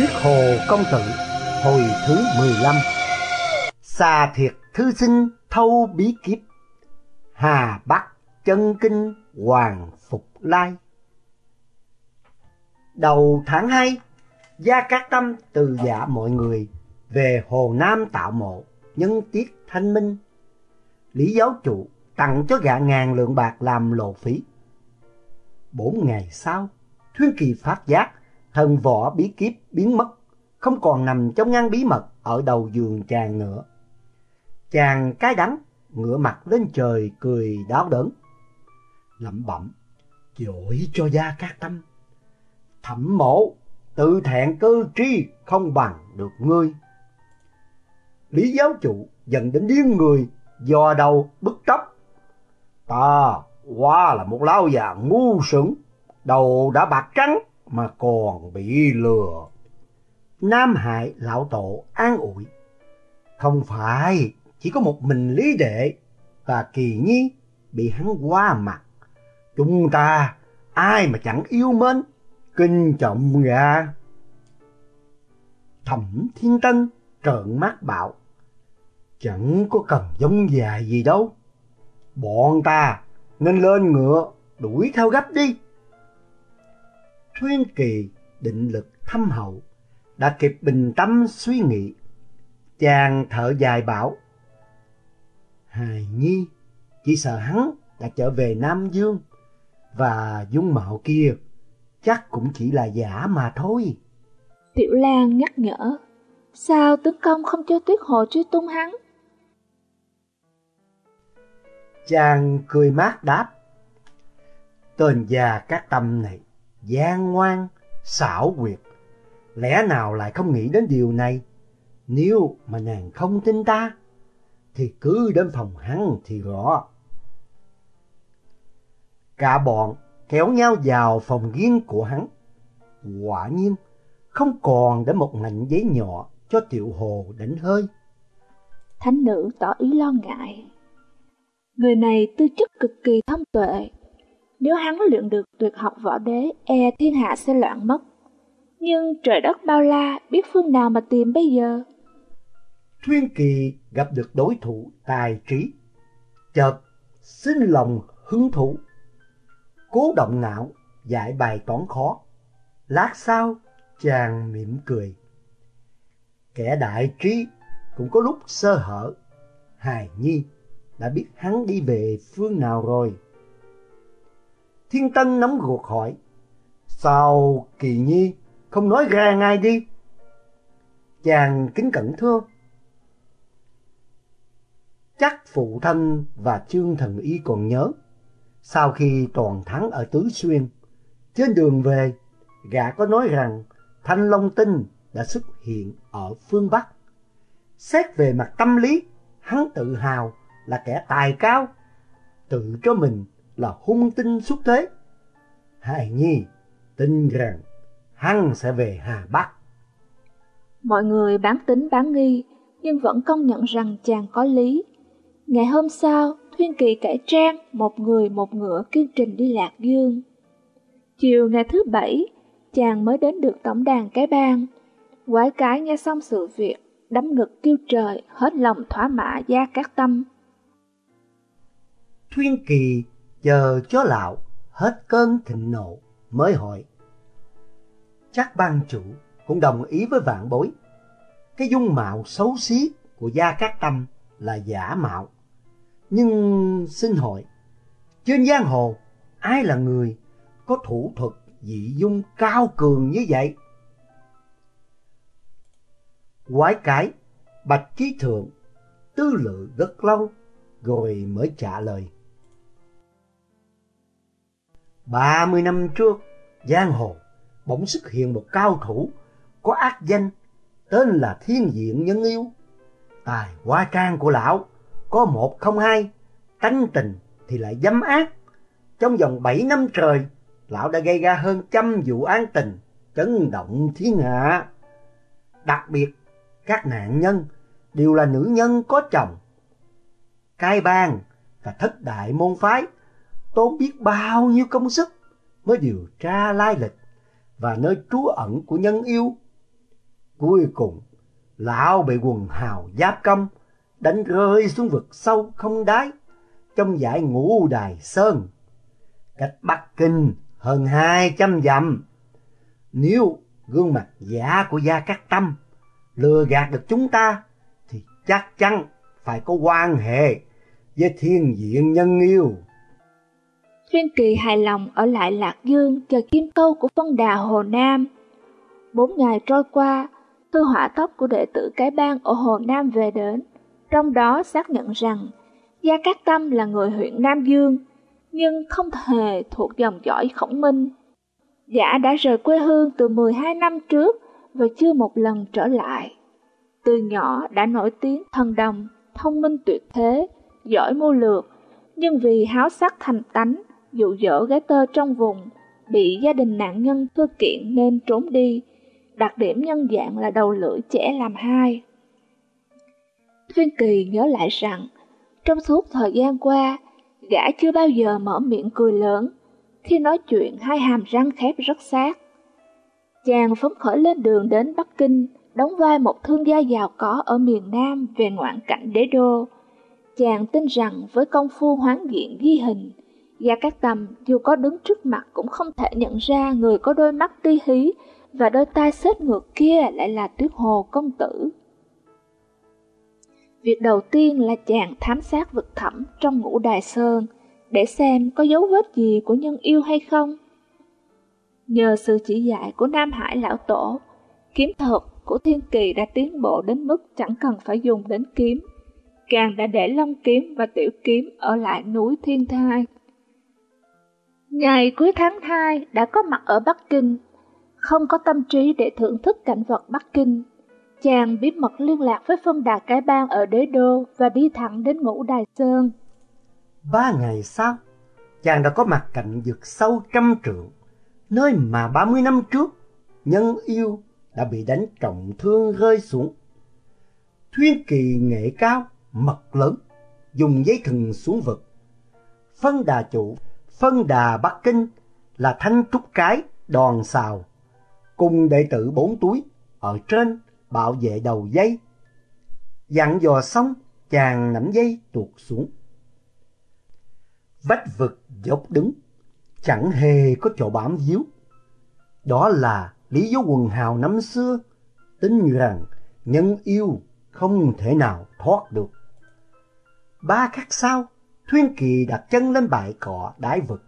Thuyết Hồ Công Tử, Hồi thứ 15 Xà thiệt thư sinh thâu bí kiếp Hà Bắc chân kinh hoàng phục lai. Đầu tháng 2 Gia Cát Tâm từ dạ mọi người Về Hồ Nam tạo mộ Nhân tiết thanh minh. Lý giáo chủ tặng cho gã ngàn lượng bạc làm lộ phí. Bốn ngày sau, Thuyên Kỳ phát giác thần võ bí kíp biến mất, không còn nằm trong ngăn bí mật ở đầu giường chàng nữa. Chàng cái đắng, ngửa mặt lên trời cười đáo đớn. Lẩm bẩm, dỗi cho gia các tâm. Thẩm mộ, tự thẹn cơ tri không bằng được ngươi. Lý giáo chủ dần đến điên người, dò đầu bức tóc. Ta qua là một lão già ngu sững, đầu đã bạc trắng, mà còn bị lừa. Nam Hải lão tổ an ủi. Không phải, chỉ có một mình Lý Đệ và Kỳ Nhi bị hắn qua mặt. Chúng ta ai mà chẳng yêu mến, kinh trọng gà. Thẩm Thiên Tân trợn mắt bảo. Chẳng có cần giống già gì đâu. Bọn ta nên lên ngựa đuổi theo gấp đi. Thuyên Kỳ định lực thâm hậu, đã kịp bình tâm suy nghĩ. Chàng thở dài bảo, Hài Nhi chỉ sợ hắn đã trở về Nam Dương, và dung mạo kia chắc cũng chỉ là giả mà thôi. Tiểu Lan nhắc nhở, sao tướng công không cho Tuyết Hồ truy tung hắn? Chàng cười mát đáp, tên già các tâm này gian ngoan, xảo quyệt. Lẽ nào lại không nghĩ đến điều này? Nếu mà nàng không tin ta, thì cứ đến phòng hắn thì rõ. Cả bọn kéo nhau vào phòng riêng của hắn. Quả nhiên, không còn để một mảnh giấy nhỏ cho tiểu hồ đánh hơi. Thánh nữ tỏ ý lo ngại. Người này tư chất cực kỳ thông tuệ, nếu hắn luyện được tuyệt học võ đế, e thiên hạ sẽ loạn mất. Nhưng trời đất bao la, biết phương nào mà tìm bây giờ? Thuyên Kỳ gặp được đối thủ tài trí, chợt xin lòng hứng thú, cố động não giải bài toán khó. Lát sau, chàng mỉm cười. Kẻ đại trí cũng có lúc sơ hở. Hài Nhi đã biết hắn đi về phương nào rồi. Thiên Tân nóng ruột hỏi, sao Kỳ Nhi không nói ra ngay đi? Chàng kính cẩn thưa, chắc phụ thân và Trương Thần Y còn nhớ, sau khi toàn thắng ở Tứ Xuyên, trên đường về, gã có nói rằng Thanh Long Tinh đã xuất hiện ở phương Bắc. Xét về mặt tâm lý, hắn tự hào là kẻ tài cao, tự cho mình là hung tinh xuất thế. Hải Nhi tin rằng hắn sẽ về Hà Bắc. Mọi người bán tính bán nghi, nhưng vẫn công nhận rằng chàng có lý. Ngày hôm sau, Thuyên Kỳ cải trang một người một ngựa kiên trình đi Lạc Dương. Chiều ngày thứ bảy, chàng mới đến được tổng đàn cái bang. Quái cái nghe xong sự việc, đấm ngực kêu trời, hết lòng thỏa mã gia các tâm. Thuyên Kỳ chờ chó lạo, hết cơn thịnh nộ, mới hỏi. Chắc ban chủ cũng đồng ý với vạn bối. Cái dung mạo xấu xí của Gia Cát Tâm là giả mạo. Nhưng xin hỏi, trên giang hồ ai là người có thủ thuật dị dung cao cường như vậy? Quái cái, bạch trí thượng, tư lự rất lâu rồi mới trả lời. Ba mươi năm trước, giang hồ bỗng xuất hiện một cao thủ có ác danh tên là Thiên Diện Nhân Yêu. Tài hóa trang của lão có một không hai, tánh tình thì lại dâm ác. Trong vòng bảy năm trời, lão đã gây ra hơn trăm vụ án tình, chấn động thiên hạ. Đặc biệt, các nạn nhân đều là nữ nhân có chồng. Cai bang và thất đại môn phái tốn biết bao nhiêu công sức mới điều tra lai lịch và nơi trú ẩn của nhân yêu. Cuối cùng, lão bị quần hào giáp công, đánh rơi xuống vực sâu không đáy, trong dãy ngũ đài sơn, cách Bắc Kinh hơn hai trăm dặm. Nếu gương mặt giả của Gia Cát Tâm lừa gạt được chúng ta, thì chắc chắn phải có quan hệ với thiên diện nhân yêu. Viên Kỳ hài lòng ở lại Lạc Dương chờ kim câu của phân đà Hồ Nam. Bốn ngày trôi qua, thư hỏa tốc của đệ tử cái bang ở Hồ Nam về đến, trong đó xác nhận rằng Gia Cát Tâm là người huyện Nam Dương, nhưng không hề thuộc dòng dõi khổng minh. giả đã rời quê hương từ 12 năm trước và chưa một lần trở lại. Từ nhỏ đã nổi tiếng thần đồng, thông minh tuyệt thế, giỏi mưu lược, nhưng vì háo sắc thành tánh, dụ dỗ gái tơ trong vùng, bị gia đình nạn nhân thưa kiện nên trốn đi. Đặc điểm nhân dạng là đầu lưỡi trẻ làm hai. Thuyên Kỳ nhớ lại rằng, trong suốt thời gian qua, gã chưa bao giờ mở miệng cười lớn, khi nói chuyện hai hàm răng khép rất sát. Chàng phấn khởi lên đường đến Bắc Kinh, đóng vai một thương gia giàu có ở miền Nam về ngoạn cảnh đế đô. Chàng tin rằng với công phu hoán diện ghi hình, Gia Cát Tầm dù có đứng trước mặt cũng không thể nhận ra người có đôi mắt ti hí và đôi tai xếp ngược kia lại là Tuyết Hồ công tử. Việc đầu tiên là chàng thám sát vực thẳm trong ngũ đài sơn để xem có dấu vết gì của nhân yêu hay không. Nhờ sự chỉ dạy của Nam Hải Lão Tổ, kiếm thuật của Thiên Kỳ đã tiến bộ đến mức chẳng cần phải dùng đến kiếm. Càng đã để Long Kiếm và Tiểu Kiếm ở lại núi Thiên Thai. Ngày cuối tháng 2 đã có mặt ở Bắc Kinh, không có tâm trí để thưởng thức cảnh vật Bắc Kinh. Chàng bí mật liên lạc với phân đà cái bang ở đế đô và đi thẳng đến ngũ đài sơn. Ba ngày sau, chàng đã có mặt cạnh vực sâu trăm trượng, nơi mà ba mươi năm trước, nhân yêu đã bị đánh trọng thương rơi xuống. Thuyên kỳ nghệ cao, mật lớn, dùng giấy thừng xuống vực. Phân đà chủ, phân đà Bắc Kinh là thanh trúc cái, đòn xào, cùng đệ tử bốn túi ở trên bảo vệ đầu dây. Dặn dò xong, chàng nắm dây tuột xuống. Vách vực dốc đứng, chẳng hề có chỗ bám víu. Đó là lý do quần hào năm xưa, tin rằng nhân yêu không thể nào thoát được. Ba khắc sau, Thuyên Kỳ đặt chân lên bãi cỏ đái vực.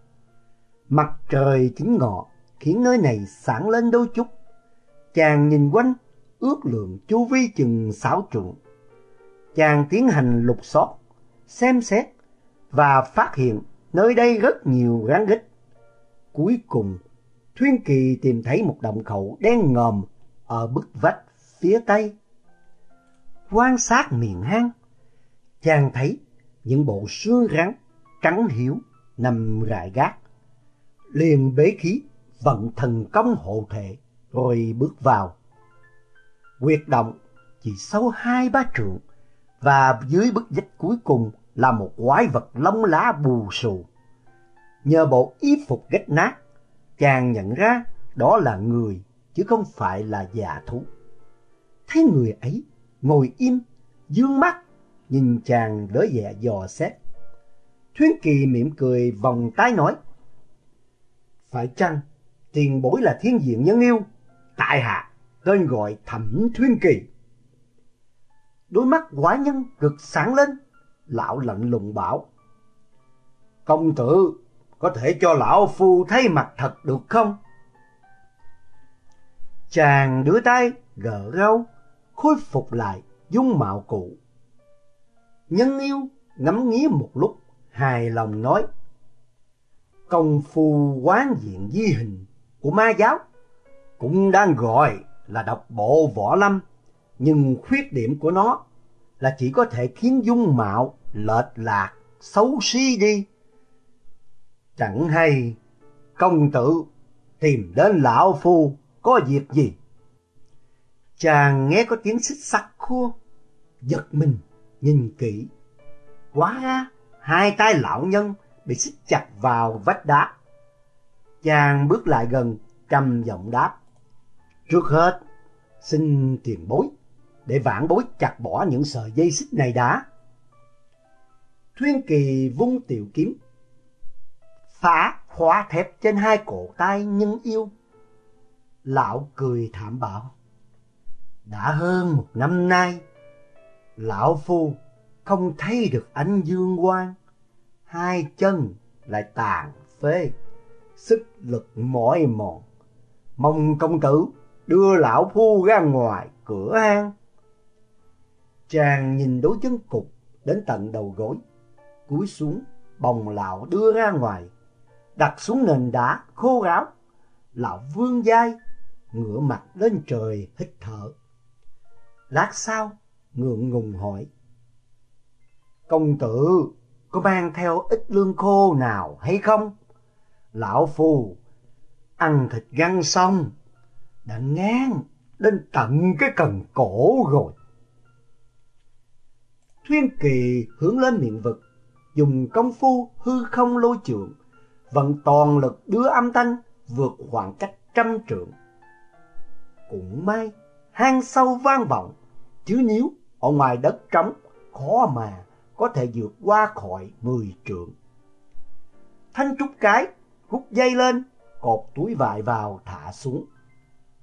Mặt trời chính ngọ khiến nơi này sáng lên đôi chút. Chàng nhìn quanh ước lượng chu vi chừng sáu trượng. Chàng tiến hành lục soát, xem xét và phát hiện nơi đây rất nhiều rắn rít. Cuối cùng, Thuyên Kỳ tìm thấy một động khẩu đen ngòm ở bức vách phía tây. Quan sát miệng hang, chàng thấy những bộ xương rắn trắng hiếu nằm rải gác. Liền bế khí, vận thần công hộ thể, rồi bước vào quyệt động chỉ sâu hai ba trượng và dưới bức vách cuối cùng là một quái vật lông lá bù xù. Nhờ bộ y phục rách nát, chàng nhận ra đó là người chứ không phải là giả thú. Thấy người ấy ngồi im, dương mắt, nhìn chàng đỡ vẻ dò xét. Thuyến Kỳ mỉm cười vòng tay nói, Phải chăng tiền bối là thiên diện nhân yêu? Tại hạ tên gọi Thẩm Thuyên Kỳ. Đôi mắt quả nhân cực sáng lên, lão lạnh lùng bảo. Công tử, có thể cho lão phu thấy mặt thật được không? Chàng đưa tay gỡ râu, khôi phục lại dung mạo cũ. Nhân yêu ngắm nghía một lúc, hài lòng nói. Công phu quán diện di hình của ma giáo cũng đang gọi là độc bộ võ lâm, nhưng khuyết điểm của nó là chỉ có thể khiến dung mạo lệch lạc, xấu xí đi. Chẳng hay công tử tìm đến lão phu có việc gì? Chàng nghe có tiếng xích sắt khua, giật mình, nhìn kỹ. Quá ra, hai tay lão nhân bị xích chặt vào vách đá. Chàng bước lại gần, trầm giọng đáp. Trước hết, Xin tiền bối, để vãn bối chặt bỏ những sợi dây xích này đã. Thuyên Kỳ vung tiểu kiếm, phá khóa thép trên hai cổ tay nhân yêu. Lão cười thảm bảo, đã hơn một năm nay, lão phu không thấy được ánh dương quang, hai chân lại tàn phế, sức lực mỏi mòn. Mong công tử đưa lão phu ra ngoài cửa hang. Chàng nhìn đối chân cục đến tận đầu gối, cúi xuống bồng lão đưa ra ngoài, đặt xuống nền đá khô ráo. Lão vương vai, ngửa mặt lên trời hít thở. Lát sau, ngượng ngùng hỏi. Công tử, có mang theo ít lương khô nào hay không? Lão phù ăn thịt găng xong, đã ngán đến tận cái cần cổ rồi. Thuyên Kỳ hướng lên miệng vực, dùng công phu hư không lôi trượng, vận toàn lực đưa âm thanh vượt khoảng cách trăm trượng. Cũng may, hang sâu vang vọng, chứ nhíu ở ngoài đất trống khó mà có thể vượt qua khỏi mười trượng. Thanh trúc cái rút dây lên, cột túi vải vào thả xuống.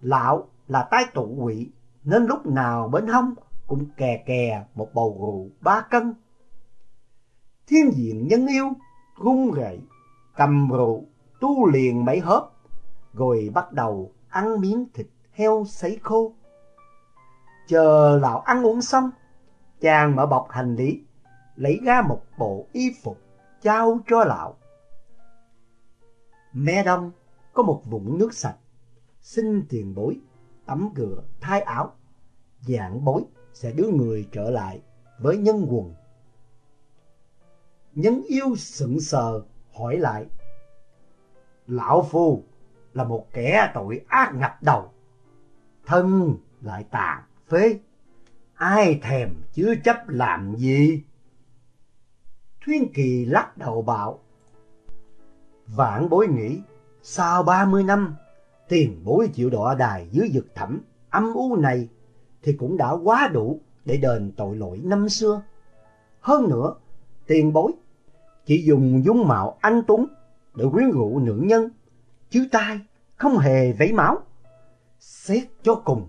Lão là tai tụ quỷ, nên lúc nào bên hông cũng kè kè một bầu rượu ba cân. Thiên diện nhân yêu, run rẩy, cầm rượu, tu liền mấy hớp, rồi bắt đầu ăn miếng thịt heo sấy khô. Chờ lão ăn uống xong, chàng mở bọc hành lý, lấy ra một bộ y phục trao cho lão. Mẹ đông có một vũng nước sạch, xin tiền bối, tắm rửa, thay áo, dạng bối sẽ đưa người trở lại với nhân quần. Nhân yêu sững sờ hỏi lại, Lão Phu là một kẻ tội ác ngập đầu, thân lại tàn phế, ai thèm chứa chấp làm gì? Thuyên Kỳ lắc đầu bảo, Vãn bối nghĩ, sau ba mươi năm, tiền bối chịu đọa đài dưới vực thẳm, âm u này, thì cũng đã quá đủ để đền tội lỗi năm xưa. Hơn nữa, tiền bối chỉ dùng dung mạo anh tuấn để quyến rũ nữ nhân, chứ tai không hề vấy máu. Xét cho cùng,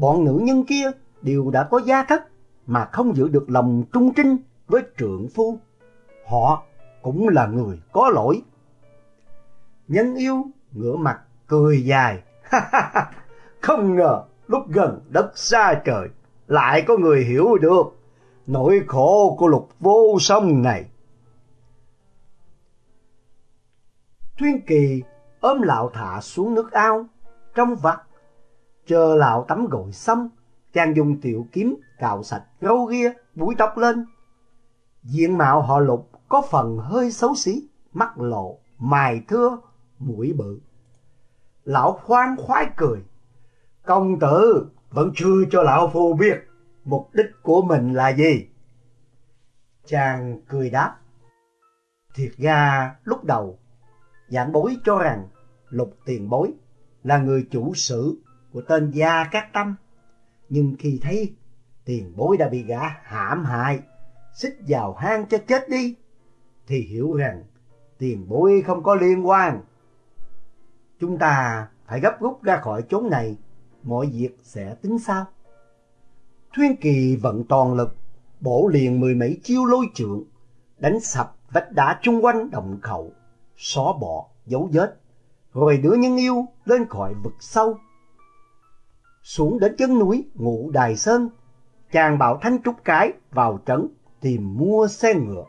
bọn nữ nhân kia đều đã có gia thất mà không giữ được lòng trung trinh với trượng phu. Họ cũng là người có lỗi. Nhân yêu ngửa mặt cười dài. không ngờ lúc gần đất xa trời lại có người hiểu được nỗi khổ của lục vô song này. Thuyên Kỳ ôm lão thả xuống nước ao, trong vắt, chờ lão tắm gội xong, chàng dùng tiểu kiếm cạo sạch râu ria, búi tóc lên. Diện mạo họ lục có phần hơi xấu xí, mắt lộ, mài thưa, mũi bự. Lão khoan khoái cười, công tử vẫn chưa cho lão phu biết mục đích của mình là gì. Chàng cười đáp, thiệt ra lúc đầu giảng bối cho rằng lục tiền bối là người chủ sự của tên Gia Cát Tâm. Nhưng khi thấy tiền bối đã bị gã hãm hại, xích vào hang cho chết đi, thì hiểu rằng tiền bối không có liên quan. Chúng ta phải gấp rút ra khỏi chốn này, mọi việc sẽ tính sao? Thuyên Kỳ vận toàn lực, bổ liền mười mấy chiêu lôi trượng, đánh sập vách đá chung quanh động khẩu, xóa bỏ dấu vết, rồi đưa nhân yêu lên khỏi vực sâu. Xuống đến chân núi Ngũ Đài Sơn, chàng bảo Thanh Trúc Cái vào trấn tìm mua xe ngựa.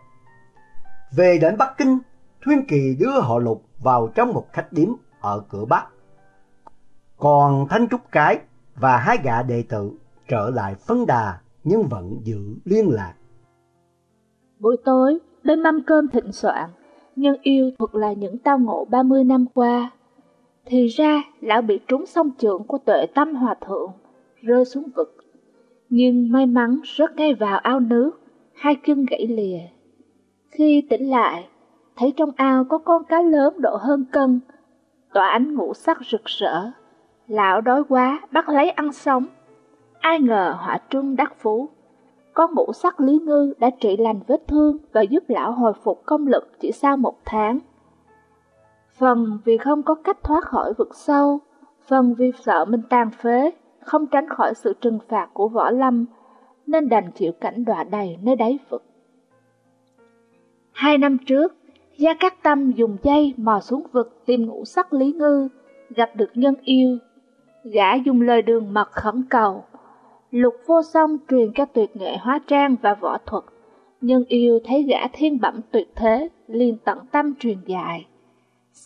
Về đến Bắc Kinh, Thuyên Kỳ đưa họ lục vào trong một khách điếm ở cửa Bắc. Còn Thanh Trúc Cái và hai gã đệ tử trở lại phân đà nhưng vẫn giữ liên lạc. Buổi tối, bên mâm cơm thịnh soạn, nhân yêu thuật là những tao ngộ 30 năm qua. Thì ra, lão bị trúng song trượng của tuệ tâm hòa thượng, rơi xuống vực. Nhưng may mắn rớt ngay vào ao nước, hai chân gãy lìa. Khi tỉnh lại, thấy trong ao có con cá lớn độ hơn cân, tỏa ánh ngũ sắc rực rỡ. Lão đói quá, bắt lấy ăn sống. Ai ngờ họa trung đắc phú. Con ngũ sắc Lý Ngư đã trị lành vết thương và giúp lão hồi phục công lực chỉ sau một tháng. Phần vì không có cách thoát khỏi vực sâu, phần vì sợ mình tàn phế, không tránh khỏi sự trừng phạt của võ lâm, nên đành chịu cảnh đọa đầy nơi đáy vực. Hai năm trước, Gia Cát Tâm dùng dây mò xuống vực tìm ngũ sắc Lý Ngư, gặp được nhân yêu. Gã dùng lời đường mật khẩn cầu. Lục vô song truyền các tuyệt nghệ hóa trang và võ thuật. Nhân yêu thấy gã thiên bẩm tuyệt thế, liền tận tâm truyền dạy.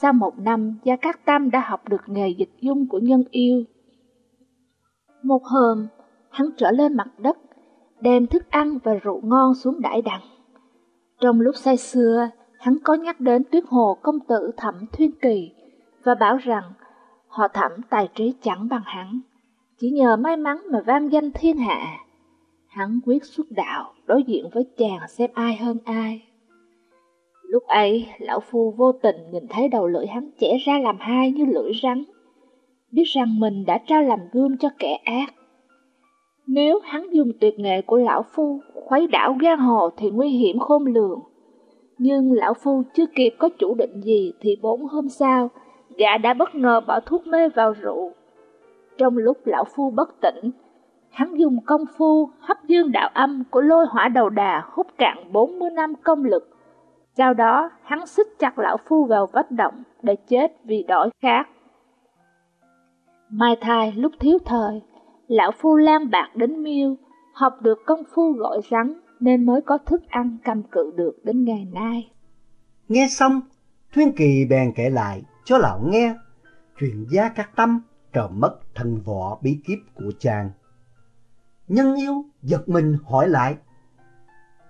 Sau một năm, Gia Cát Tâm đã học được nghề dịch dung của nhân yêu. Một hôm, hắn trở lên mặt đất, đem thức ăn và rượu ngon xuống đãi đằng. Trong lúc say xưa, hắn có nhắc đến tuyết hồ công tử thẩm thuyên kỳ và bảo rằng họ thẩm tài trí chẳng bằng hắn, chỉ nhờ may mắn mà vang danh thiên hạ. Hắn quyết xuất đạo, đối diện với chàng xem ai hơn ai. Lúc ấy, lão phu vô tình nhìn thấy đầu lưỡi hắn chẻ ra làm hai như lưỡi rắn, biết rằng mình đã trao làm gươm cho kẻ ác. Nếu hắn dùng tuyệt nghệ của lão phu khuấy đảo giang hồ thì nguy hiểm khôn lường. Nhưng lão phu chưa kịp có chủ định gì thì bốn hôm sau, gã đã bất ngờ bỏ thuốc mê vào rượu. Trong lúc lão phu bất tỉnh, hắn dùng công phu hấp dương đạo âm của lôi hỏa đầu đà hút cạn 40 năm công lực. Sau đó, hắn xích chặt lão phu vào vách động để chết vì đói khát. Mai thai lúc thiếu thời, lão phu lan bạc đến miêu, học được công phu gọi rắn nên mới có thức ăn cầm cự được đến ngày nay. Nghe xong, Thuyên Kỳ bèn kể lại cho lão nghe chuyện gia các tâm trộm mất thần võ bí kíp của chàng. Nhân yêu giật mình hỏi lại,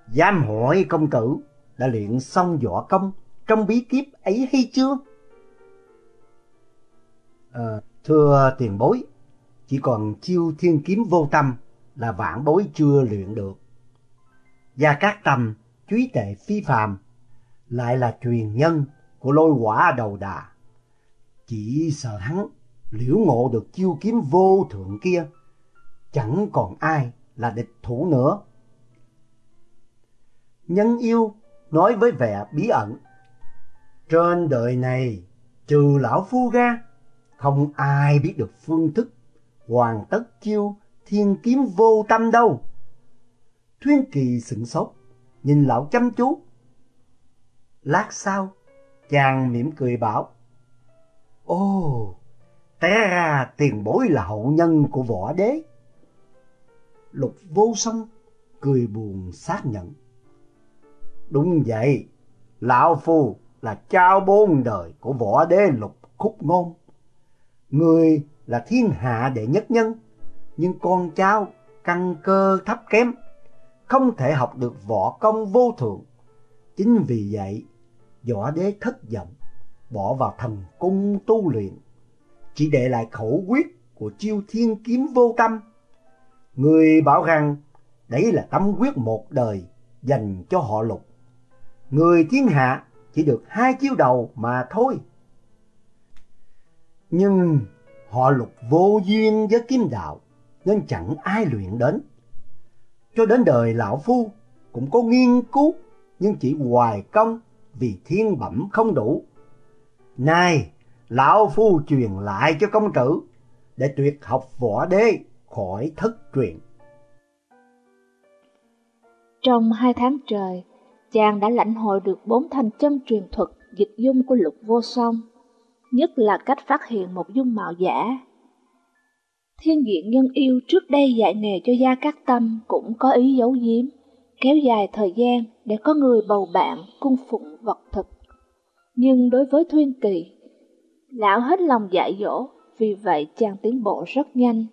Giam hỏi công tử đã luyện xong võ công trong bí kíp ấy hay chưa? À, thưa tiền bối, chỉ còn chiêu thiên kiếm vô tâm là vãn bối chưa luyện được. Gia Cát Tâm, chúy tệ phi phàm, lại là truyền nhân của lôi quả đầu đà. Chỉ sợ hắn liễu ngộ được chiêu kiếm vô thượng kia, chẳng còn ai là địch thủ nữa. Nhân yêu nói với vẻ bí ẩn, trên đời này trừ lão phu ra, không ai biết được phương thức hoàn tất chiêu thiên kiếm vô tâm đâu. Thuyên Kỳ sửng sốt, nhìn lão chăm chú. Lát sau, chàng mỉm cười bảo, Ồ, té ra tiền bối là hậu nhân của võ đế. Lục vô song cười buồn xác nhận. Đúng vậy, lão phu là trao bốn đời của võ đế lục khúc ngôn. Người là thiên hạ đệ nhất nhân, nhưng con cháu căn cơ thấp kém, không thể học được võ công vô thượng. Chính vì vậy, võ đế thất vọng, bỏ vào thần cung tu luyện, chỉ để lại khẩu quyết của chiêu thiên kiếm vô tâm. Người bảo rằng đấy là tâm quyết một đời dành cho họ lục. Người thiên hạ chỉ được hai chiêu đầu mà thôi. Nhưng họ lục vô duyên với kiếm đạo nên chẳng ai luyện đến. Cho đến đời lão phu cũng có nghiên cứu nhưng chỉ hoài công vì thiên bẩm không đủ. Này, lão phu truyền lại cho công tử để tuyệt học võ đế khỏi thất truyền. Trong hai tháng trời, chàng đã lãnh hội được bốn thành chân truyền thuật dịch dung của lục vô song, nhất là cách phát hiện một dung mạo giả. Thiên diện nhân yêu trước đây dạy nghề cho Gia Cát Tâm cũng có ý giấu giếm, kéo dài thời gian để có người bầu bạn cung phụng vật thực. Nhưng đối với Thuyên Kỳ, lão hết lòng dạy dỗ, vì vậy chàng tiến bộ rất nhanh.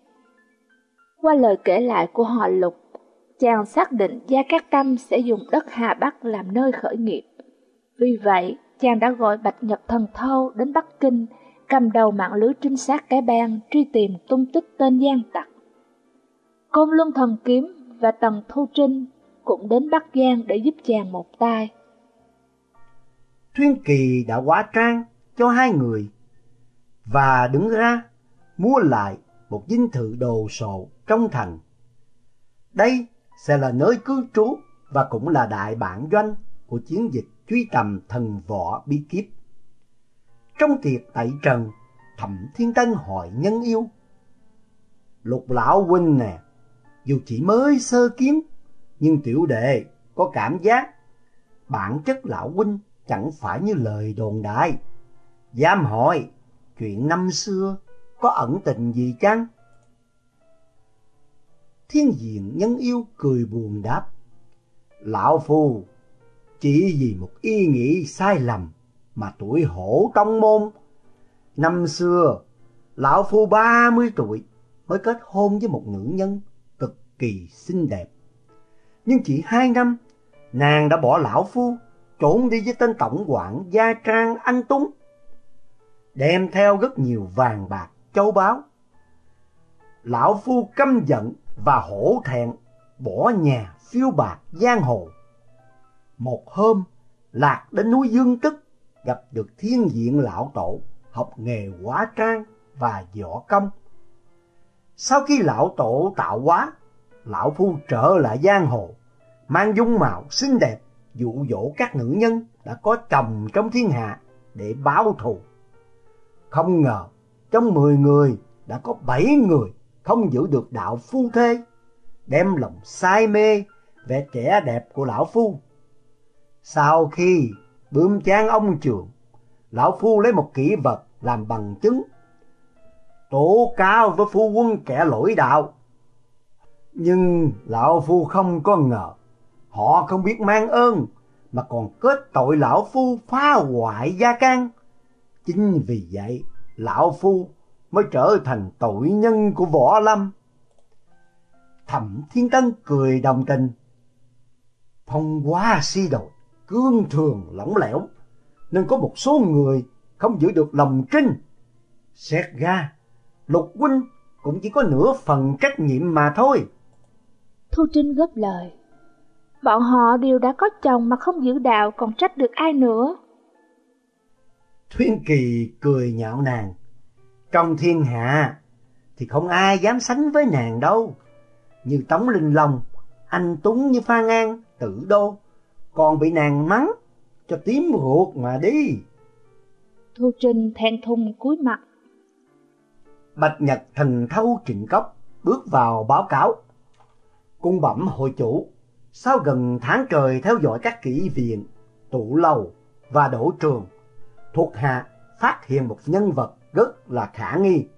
Qua lời kể lại của họ Lục, chàng xác định Gia Cát Tâm sẽ dùng đất Hà Bắc làm nơi khởi nghiệp. Vì vậy, chàng đã gọi Bạch Nhật Thần Thâu đến Bắc Kinh, cầm đầu mạng lưới trinh sát cái bang truy tìm tung tích tên gian tặc. Côn Luân Thần Kiếm và Tần Thu Trinh cũng đến Bắc Giang để giúp chàng một tay. Thuyên Kỳ đã hóa trang cho hai người và đứng ra mua lại một dinh thự đồ sộ trong thành. Đây sẽ là nơi cư trú và cũng là đại bản doanh của chiến dịch truy tầm thần võ bí kíp. Trong tiệc tại trần, Thẩm Thiên Tân hỏi nhân yêu. Lục lão huynh nè, dù chỉ mới sơ kiến, nhưng tiểu đệ có cảm giác bản chất lão huynh chẳng phải như lời đồn đại. Dám hỏi, chuyện năm xưa có ẩn tình gì chăng? Thiên diện nhân yêu cười buồn đáp. Lão Phu, chỉ vì một ý nghĩ sai lầm mà tuổi hổ trong môn. Năm xưa, Lão Phu ba mươi tuổi mới kết hôn với một nữ nhân cực kỳ xinh đẹp. Nhưng chỉ hai năm, nàng đã bỏ Lão Phu trốn đi với tên tổng quản Gia Trang Anh túng đem theo rất nhiều vàng bạc, châu báu. Lão Phu căm giận và hổ thẹn, bỏ nhà phiêu bạc giang hồ. Một hôm, lạc đến núi Dương Tức, gặp được thiên diện lão tổ, học nghề hóa trang và võ công. Sau khi lão tổ tạo hóa, lão phu trở lại giang hồ, mang dung mạo xinh đẹp, dụ dỗ các nữ nhân đã có chồng trong thiên hạ để báo thù. Không ngờ, trong mười người đã có bảy người không giữ được đạo phu thê, đem lòng say mê vẻ trẻ đẹp của lão phu. Sau khi bướm chán ông trường, lão phu lấy một kỷ vật làm bằng chứng, tố cáo với phu quân kẻ lỗi đạo. Nhưng lão phu không có ngờ, họ không biết mang ơn mà còn kết tội lão phu phá hoại gia can. Chính vì vậy, lão phu mới trở thành tội nhân của võ lâm. Thẩm Thiên Tân cười đồng tình. Phong quá si đồi, cương thường lỏng lẻo, nên có một số người không giữ được lòng trinh. Xét ra, Lục huynh cũng chỉ có nửa phần trách nhiệm mà thôi. Thu Trinh góp lời. Bọn họ đều đã có chồng mà không giữ đạo còn trách được ai nữa. Thuyên Kỳ cười nhạo nàng. Trong thiên hạ thì không ai dám sánh với nàng đâu. Như Tống Linh Long, anh Tuấn như Phan An, tử đô, còn bị nàng mắng cho tím ruột mà đi. Thu Trinh thẹn thùng cúi mặt. Bạch Nhật thần thâu trịnh cốc bước vào báo cáo. Cung bẩm hội chủ, sau gần tháng trời theo dõi các kỹ viện, tụ lầu và đổ trường, thuộc hạ phát hiện một nhân vật rất là khả nghi.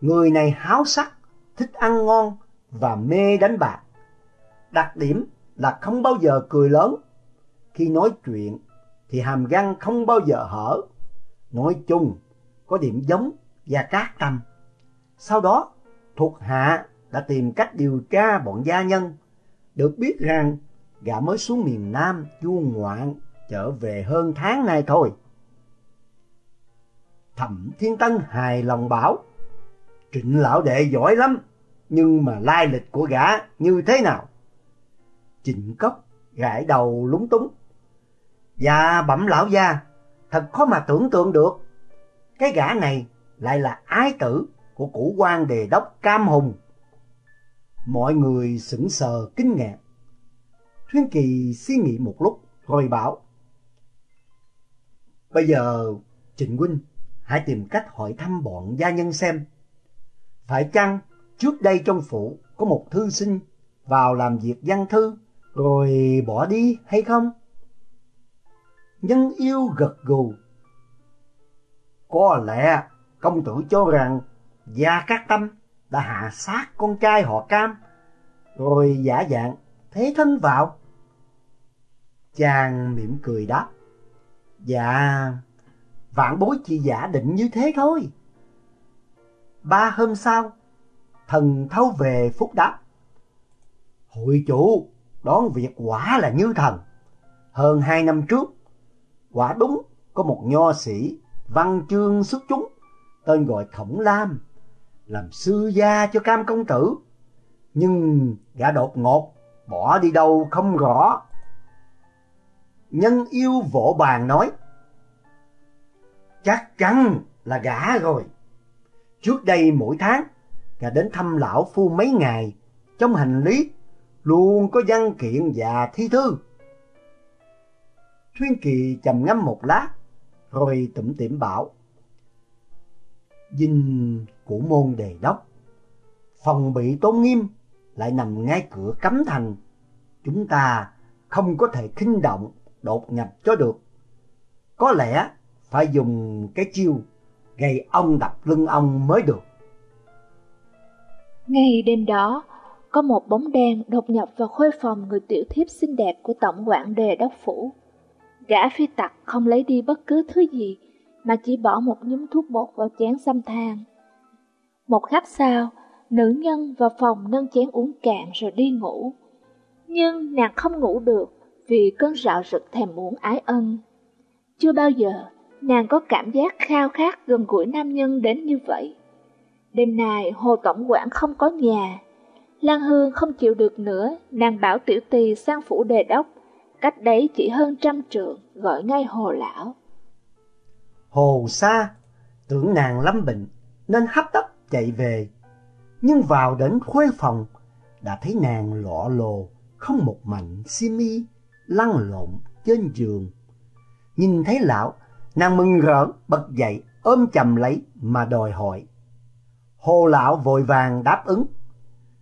Người này háo sắc, thích ăn ngon và mê đánh bạc. Đặc điểm là không bao giờ cười lớn. Khi nói chuyện thì hàm răng không bao giờ hở. Nói chung có điểm giống và cát tâm. Sau đó thuộc hạ đã tìm cách điều tra bọn gia nhân. Được biết rằng gã mới xuống miền Nam du ngoạn trở về hơn tháng nay thôi. Thẩm Thiên Tân hài lòng bảo, Trịnh lão đệ giỏi lắm, nhưng mà lai lịch của gã như thế nào? Trịnh Cốc gãi đầu lúng túng. Dạ bẩm lão gia, thật khó mà tưởng tượng được. Cái gã này lại là ái tử của củ quan đề đốc Cam Hùng. Mọi người sững sờ kinh ngạc. Thuyên Kỳ suy nghĩ một lúc rồi bảo. Bây giờ Trịnh Huynh hãy tìm cách hỏi thăm bọn gia nhân xem. Phải chăng trước đây trong phủ có một thư sinh vào làm việc văn thư rồi bỏ đi hay không? Nhân yêu gật gù. Có lẽ công tử cho rằng Gia Cát Tâm đã hạ sát con trai họ Cam rồi giả dạng thế thân vào. Chàng mỉm cười đáp. Dạ, vạn bối chỉ giả định như thế thôi. Ba hôm sau, thần thâu về phúc đáp. Hội chủ đón việc quả là như thần. Hơn hai năm trước, quả đúng có một nho sĩ văn chương xuất chúng, tên gọi Khổng Lam, làm sư gia cho cam công tử. Nhưng gã đột ngột, bỏ đi đâu không rõ. Nhân yêu vỗ bàn nói, chắc chắn là gã rồi. Trước đây mỗi tháng, gã đến thăm lão phu mấy ngày, trong hành lý luôn có văn kiện và thi thư. Thuyên Kỳ trầm ngâm một lát, rồi tủm tỉm bảo. Dinh của môn đề đốc, phòng bị tôn nghiêm, lại nằm ngay cửa cấm thành. Chúng ta không có thể khinh động, đột nhập cho được. Có lẽ phải dùng cái chiêu gầy ông đập lưng ông mới được. Ngay đêm đó, có một bóng đen đột nhập vào khuê phòng người tiểu thiếp xinh đẹp của tổng quản đề đốc phủ. Gã phi tặc không lấy đi bất cứ thứ gì, mà chỉ bỏ một nhúm thuốc bột vào chén xăm than. Một khắc sau, nữ nhân vào phòng nâng chén uống cạn rồi đi ngủ. Nhưng nàng không ngủ được vì cơn rạo rực thèm muốn ái ân. Chưa bao giờ nàng có cảm giác khao khát gần gũi nam nhân đến như vậy. Đêm nay Hồ Tổng quản không có nhà. Lan Hương không chịu được nữa, nàng bảo tiểu tỳ sang phủ đề đốc, cách đấy chỉ hơn trăm trượng, gọi ngay Hồ Lão. Hồ xa, tưởng nàng lâm bệnh, nên hấp tấp chạy về. Nhưng vào đến khuê phòng, đã thấy nàng lọ lồ, không một mảnh xi mi, lăn lộn trên giường. Nhìn thấy lão, nàng mừng rỡ bật dậy ôm chầm lấy mà đòi hỏi. Hồ lão vội vàng đáp ứng.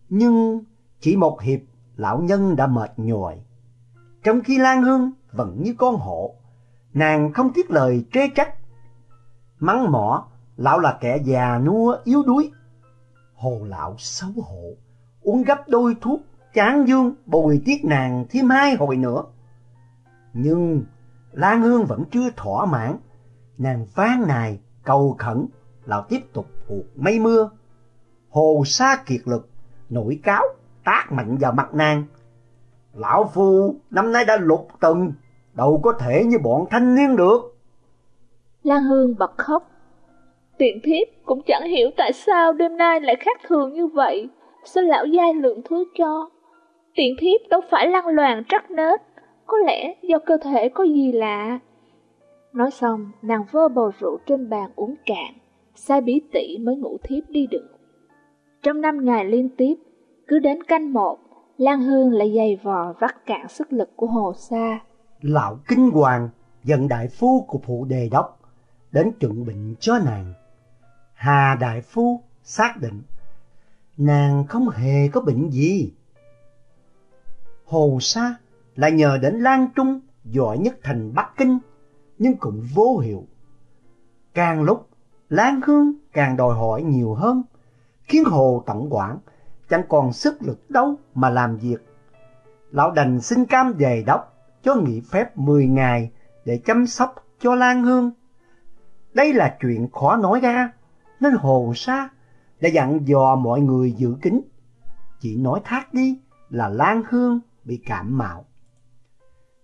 Nhưng chỉ một hiệp lão nhân đã mệt nhòi. Trong khi Lan Hương vẫn như con hổ, nàng không tiếc lời trê trách. Mắng mỏ, lão là kẻ già nua yếu đuối. Hồ lão xấu hổ, uống gấp đôi thuốc chán dương bồi tiết nàng thêm hai hồi nữa. Nhưng Lan Hương vẫn chưa thỏa mãn, nàng phán nài cầu khẩn, lão tiếp tục cuộc mây mưa. Hồ sa kiệt lực, nổi cáo, tác mạnh vào mặt nàng. Lão Phu năm nay đã lục từng đâu có thể như bọn thanh niên được. Lan Hương bật khóc. Tiện thiếp cũng chẳng hiểu tại sao đêm nay lại khác thường như vậy. Sao lão giai lượng thứ cho? Tiện thiếp đâu phải lăng loàn trắc nết, có lẽ do cơ thể có gì lạ. Nói xong, nàng vơ bầu rượu trên bàn uống cạn, sai bí tỉ mới ngủ thiếp đi được. Trong năm ngày liên tiếp, cứ đến canh một, Lan Hương lại dày vò vắt cạn sức lực của Hồ Sa. Lão Kinh Hoàng dẫn đại phu của phụ đề đốc đến chuẩn bệnh cho nàng. Hà đại phu xác định nàng không hề có bệnh gì. Hồ Sa là nhờ đến Lan Trung giỏi nhất thành Bắc Kinh, nhưng cũng vô hiệu. Càng lúc, Lan Hương càng đòi hỏi nhiều hơn, khiến Hồ Tổng quản chẳng còn sức lực đâu mà làm việc. Lão đành xin cam về đốc cho nghỉ phép 10 ngày để chăm sóc cho Lan Hương. Đây là chuyện khó nói ra, nên Hồ Sa đã dặn dò mọi người giữ kín. Chỉ nói thác đi là Lan Hương bị cảm mạo.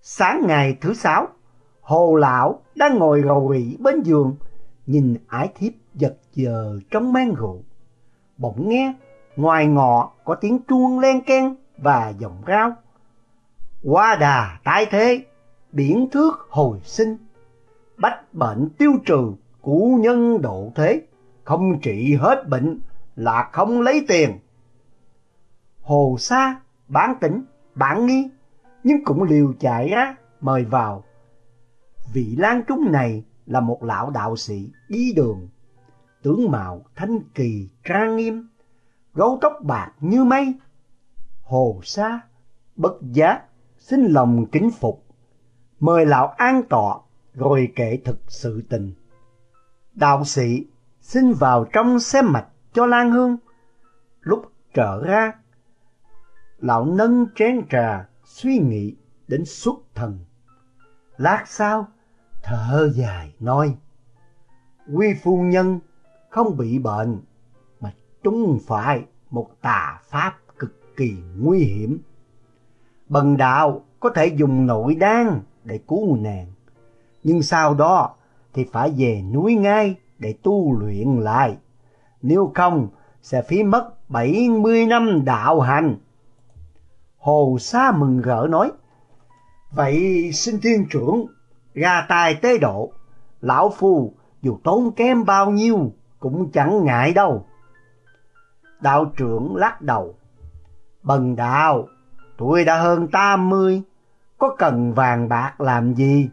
Sáng ngày thứ sáu, Hồ Lão đang ngồi gầu rỉ bên giường, nhìn ái thiếp giật giờ trong mang rượu. Bỗng nghe ngoài ngọ có tiếng chuông len keng và giọng rao. Qua đà tái thế, biển thước hồi sinh, bách bệnh tiêu trừ, cũ nhân độ thế, không trị hết bệnh là không lấy tiền. Hồ Sa bán tỉnh, bản nghi, nhưng cũng liều chạy á, mời vào. Vị Lan Trung này là một lão đạo sĩ đi đường, tướng mạo thanh kỳ trang nghiêm, gấu tóc bạc như mây. Hồ Sa bất giác xin lòng kính phục, mời lão an tọa rồi kể thực sự tình. Đạo sĩ xin vào trong xem mạch cho Lan Hương. Lúc trở ra, lão nâng chén trà suy nghĩ đến xuất thần. Lát sau, thở dài nói, Quy phu nhân không bị bệnh, mà trúng phải một tà pháp cực kỳ nguy hiểm. Bần đạo có thể dùng nội đan để cứu nàng, nhưng sau đó thì phải về núi ngay để tu luyện lại. Nếu không, sẽ phí mất 70 năm đạo hành. Hồ Sa mừng rỡ nói, Vậy xin thiên trưởng, ra tài tế độ, lão phu dù tốn kém bao nhiêu, cũng chẳng ngại đâu. Đạo trưởng lắc đầu. Bần đạo, tuổi đã hơn tám mươi, có cần vàng bạc làm gì?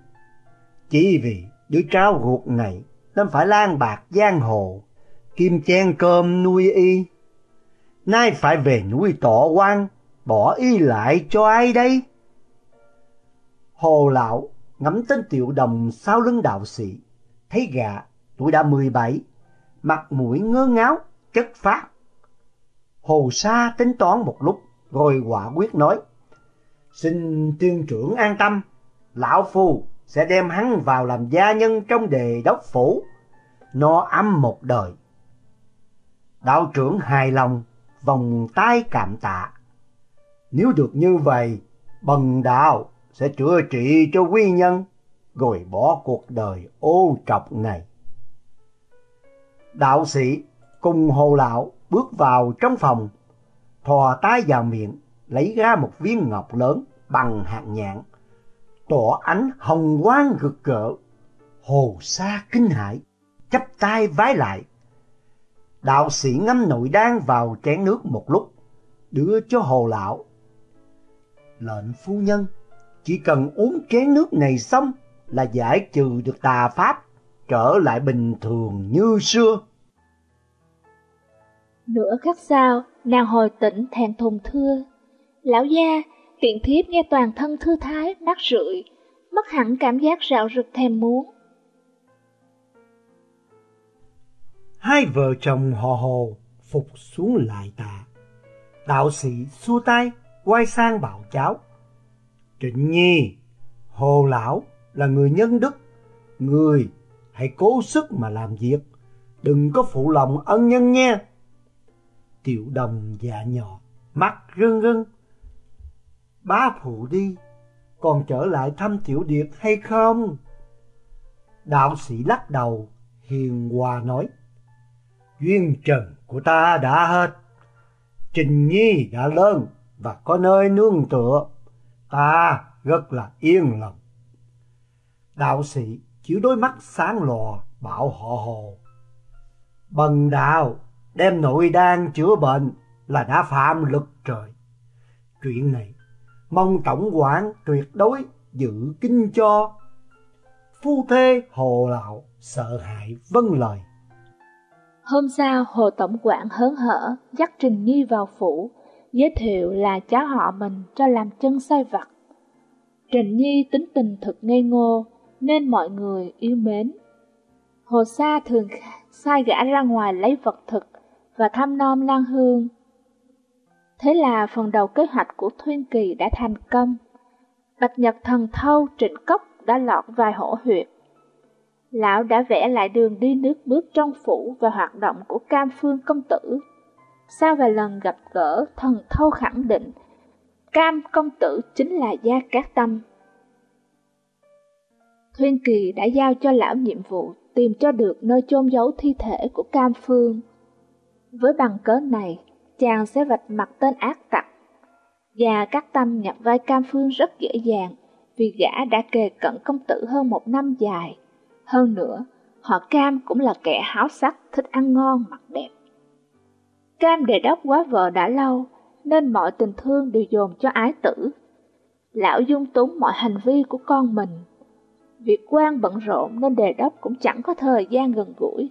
Chỉ vì đứa cháu ruột này nên phải lan bạc giang hồ, kim chen cơm nuôi y. Nay phải về núi tỏ quan, bỏ y lại cho ai đây? Hồ lão ngắm tên tiểu đồng sau lưng đạo sĩ, thấy gạ tuổi đã mười bảy, mặt mũi ngơ ngáo, chất phát. Hồ Sa tính toán một lúc, rồi quả quyết nói, xin tiên trưởng an tâm, lão phu sẽ đem hắn vào làm gia nhân trong đề đốc phủ, no ấm một đời. Đạo trưởng hài lòng, vòng tay cảm tạ. Nếu được như vậy, bần đạo sẽ chữa trị cho quy nhân, rồi bỏ cuộc đời ô trọc này. Đạo sĩ cùng hồ lão bước vào trong phòng, thò tay vào miệng, lấy ra một viên ngọc lớn bằng hạt nhãn, tỏ ánh hồng quang rực rỡ. Hồ sa kinh hãi, chắp tay vái lại. Đạo sĩ ngâm nội đan vào chén nước một lúc, đưa cho hồ lão. Lệnh phu nhân, chỉ cần uống chén nước này xong là giải trừ được tà pháp, trở lại bình thường như xưa. Nửa khắc sau, nàng hồi tỉnh thèn thùng thưa. Lão gia, tiện thiếp nghe toàn thân thư thái, nát rượi, mất hẳn cảm giác rạo rực thèm muốn. Hai vợ chồng họ hồ phục xuống lại tạ. Đạo sĩ xua tay, quay sang bảo cháu. Trịnh Nhi, hồ lão là người nhân đức. Người hãy cố sức mà làm việc, đừng có phụ lòng ân nhân nha. Tiểu đồng dạ nhỏ, mắt rưng rưng. Bá phụ đi, còn trở lại thăm tiểu điệt hay không? Đạo sĩ lắc đầu, hiền hòa nói. Duyên trần của ta đã hết. Trình Nhi đã lớn và có nơi nương tựa. Ta rất là yên lòng. Đạo sĩ chiếu đôi mắt sáng lò bảo họ hồ. Bần đạo đem nội đan chữa bệnh là đã phạm lực trời. Chuyện này mong tổng quản tuyệt đối giữ kinh cho. Phu thê hồ lão sợ hãi vâng lời. Hôm sau, Hồ Tổng quản hớn hở dắt Trình Nhi vào phủ, giới thiệu là cháu họ mình cho làm chân sai vặt. Trình Nhi tính tình thật ngây ngô, nên mọi người yêu mến. Hồ Sa thường sai gã ra ngoài lấy vật thực và thăm nom Lan Hương. Thế là phần đầu kế hoạch của Thuyên Kỳ đã thành công. Bạch Nhật Thần Thâu Trịnh Cốc đã lọt vài hổ huyệt. Lão đã vẽ lại đường đi nước bước trong phủ và hoạt động của Cam Phương công tử. Sau vài lần gặp gỡ, thần thâu khẳng định Cam công tử chính là Gia Cát Tâm. Thuyên Kỳ đã giao cho lão nhiệm vụ tìm cho được nơi chôn giấu thi thể của Cam Phương. Với bằng cớ này, chàng sẽ vạch mặt tên ác tặc. Và Cát Tâm nhập vai Cam Phương rất dễ dàng vì gã đã kề cận công tử hơn một năm dài. Hơn nữa, họ Cam cũng là kẻ háo sắc, thích ăn ngon, mặc đẹp. Cam đề đốc quá vợ đã lâu, nên mọi tình thương đều dồn cho ái tử. Lão dung túng mọi hành vi của con mình. Việc quan bận rộn nên đề đốc cũng chẳng có thời gian gần gũi.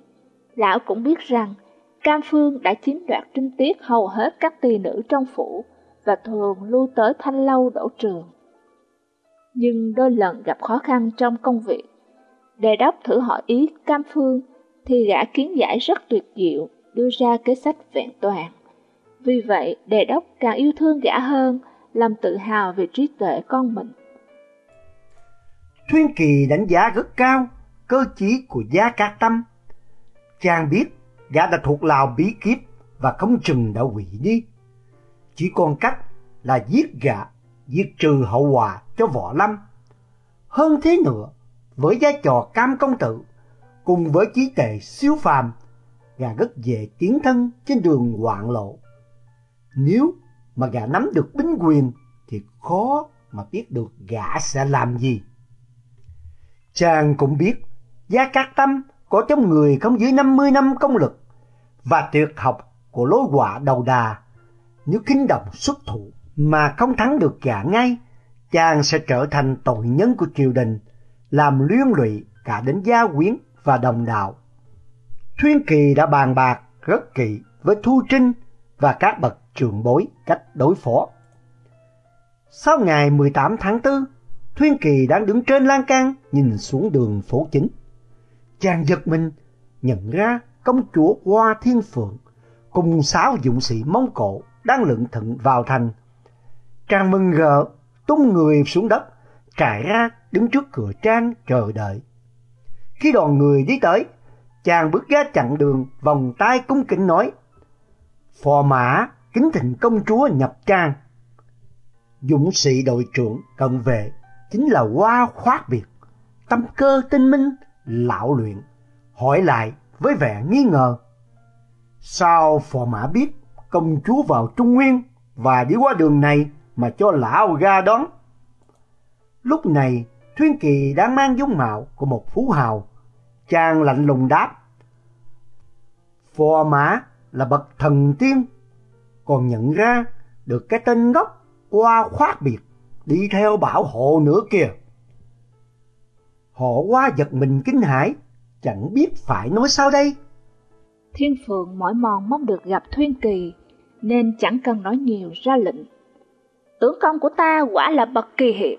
Lão cũng biết rằng Cam Phương đã chiếm đoạt trinh tiết hầu hết các tỳ nữ trong phủ và thường lưu tới thanh lâu đổ trường. Nhưng đôi lần gặp khó khăn trong công việc, Đề đốc thử hỏi ý Cam Phương, thì gã kiến giải rất tuyệt diệu, đưa ra kế sách vẹn toàn. Vì vậy, đề đốc càng yêu thương gã hơn, làm tự hào về trí tuệ con mình. Thuyên Kỳ đánh giá rất cao cơ chí của Gia Cát Tâm. Chàng biết gã đã thuộc lào bí kíp và không chừng đã hủy đi. Chỉ còn cách là giết gã, diệt trừ hậu quả cho võ lâm. Hơn thế nữa, với giá trò cam công tử cùng với trí tệ siêu phàm gà rất dễ tiến thân trên đường hoạn lộ nếu mà gà nắm được binh quyền thì khó mà biết được gã sẽ làm gì chàng cũng biết gia cát tâm có trong người không dưới 50 năm công lực và tuyệt học của lối quả đầu đà. Nếu kinh động xuất thủ mà không thắng được gã ngay, chàng sẽ trở thành tội nhân của triều đình, làm liên lụy cả đến gia quyến và đồng đạo. Thuyên Kỳ đã bàn bạc rất kỹ với Thu Trinh và các bậc trưởng bối cách đối phó. Sau ngày 18 tháng 4, Thuyên Kỳ đang đứng trên lan can nhìn xuống đường phố chính. Chàng giật mình nhận ra công chúa Hoa Thiên Phượng cùng sáu dũng sĩ Mông Cổ đang lượn thận vào thành. Chàng mừng rỡ tung người xuống đất, trải ra đứng trước cửa trang chờ đợi. Khi đoàn người đi tới, chàng bước ra chặn đường, vòng tay cung kính nói, phò mã, kính thịnh công chúa nhập trang. Dũng sĩ đội trưởng cận vệ chính là hoa khoát biệt tâm cơ tinh minh, lão luyện, hỏi lại với vẻ nghi ngờ. Sao phò mã biết công chúa vào trung nguyên và đi qua đường này mà cho lão ra đón? Lúc này, thuyên kỳ đang mang dung mạo của một phú hào chàng lạnh lùng đáp phò mã là bậc thần tiên, còn nhận ra được cái tên gốc qua khoát biệt đi theo bảo hộ nữa kìa. Họ qua giật mình kinh hãi, chẳng biết phải nói sao đây. Thiên Phượng mỏi mòn mong được gặp Thuyên Kỳ, nên chẳng cần nói nhiều ra lệnh. Tướng công của ta quả là bậc kỳ hiệp,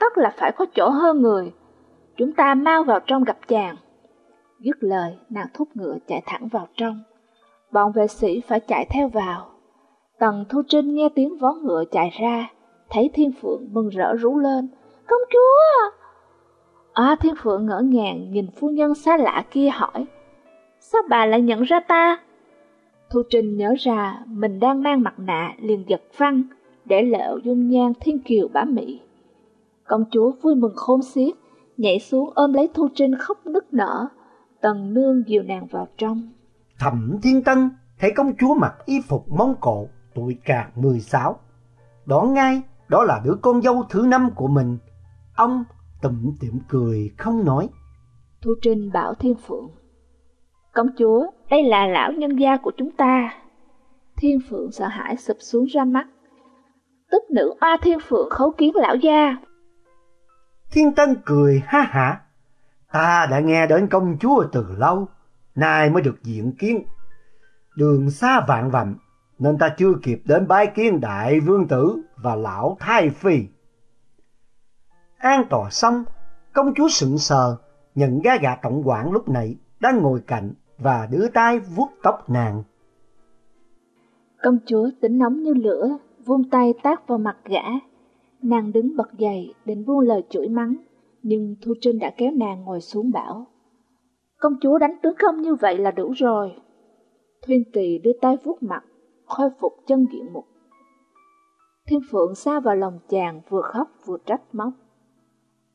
tất là phải có chỗ hơn người. Chúng ta mau vào trong gặp chàng. Dứt lời, nàng thúc ngựa chạy thẳng vào trong bọn vệ sĩ phải chạy theo vào. Tần Thu Trinh nghe tiếng vó ngựa chạy ra, thấy Thiên Phượng mừng rỡ rú lên, công chúa! À, Thiên Phượng ngỡ ngàng nhìn phu nhân xa lạ kia hỏi, sao bà lại nhận ra ta? Thu Trinh nhớ ra mình đang mang mặt nạ liền giật văng để lộ dung nhan thiên kiều bá mỹ. Công chúa vui mừng khôn xiết, nhảy xuống ôm lấy Thu Trinh khóc nức nở, tần nương dìu nàng vào trong. Thẩm Thiên Tân thấy công chúa mặc y phục Mông Cổ tuổi trạc 16. Đoán ngay đó là đứa con dâu thứ năm của mình. Ông tủm tỉm cười không nói. Thu Trinh bảo Thiên Phượng. Công chúa, đây là lão nhân gia của chúng ta. Thiên Phượng sợ hãi sụp xuống ra mắt. Tức nữ oa Thiên Phượng khấu kiến lão gia. Thiên Tân cười ha hả. Ta đã nghe đến công chúa từ lâu nay mới được diện kiến. Đường xa vạn vặm, nên ta chưa kịp đến bái kiến đại vương tử và lão thái phi. An tòa xong, công chúa sững sờ, nhận ra gã tổng quản lúc nãy đang ngồi cạnh và đưa tay vuốt tóc nàng. Công chúa tính nóng như lửa, vung tay tác vào mặt gã. Nàng đứng bật dậy định buông lời chửi mắng, nhưng Thu Trinh đã kéo nàng ngồi xuống bảo. Công chúa đánh tướng công như vậy là đủ rồi. Thuyên kỳ đưa tay vuốt mặt, khôi phục chân diện mục. Thiên Phượng xa vào lòng chàng vừa khóc vừa trách móc.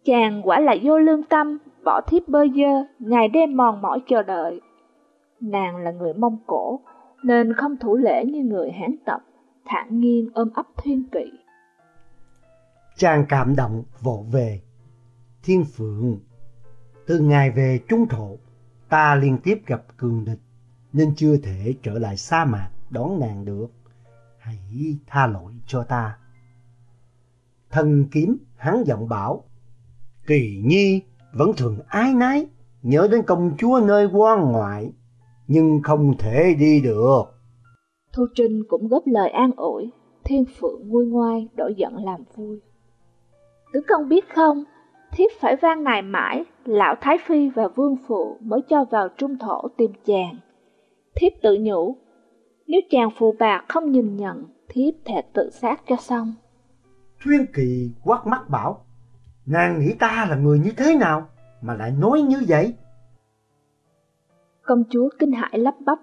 Chàng quả là vô lương tâm, bỏ thiếp bơ dơ, ngày đêm mòn mỏi chờ đợi. Nàng là người Mông Cổ, nên không thủ lễ như người Hán tập, thản nhiên ôm ấp Thuyên Kỵ. Chàng cảm động vỗ về. Thiên Phượng, từ ngày về Trung Thổ, ta liên tiếp gặp cường địch nên chưa thể trở lại sa mạc đón nàng được. Hãy tha lỗi cho ta. Thần kiếm hắn giọng bảo, kỳ nhi vẫn thường ái nái nhớ đến công chúa nơi quan ngoại, nhưng không thể đi được. Thu Trinh cũng góp lời an ủi, thiên phượng nguôi ngoai đổi giận làm vui. Tướng công biết không, thiếp phải van nài mãi, lão Thái Phi và Vương Phụ mới cho vào trung thổ tìm chàng. Thiếp tự nhủ, nếu chàng phù bạc không nhìn nhận, thiếp thề tự sát cho xong. Thuyên Kỳ quát mắt bảo, nàng nghĩ ta là người như thế nào mà lại nói như vậy? Công chúa kinh hãi lắp bắp.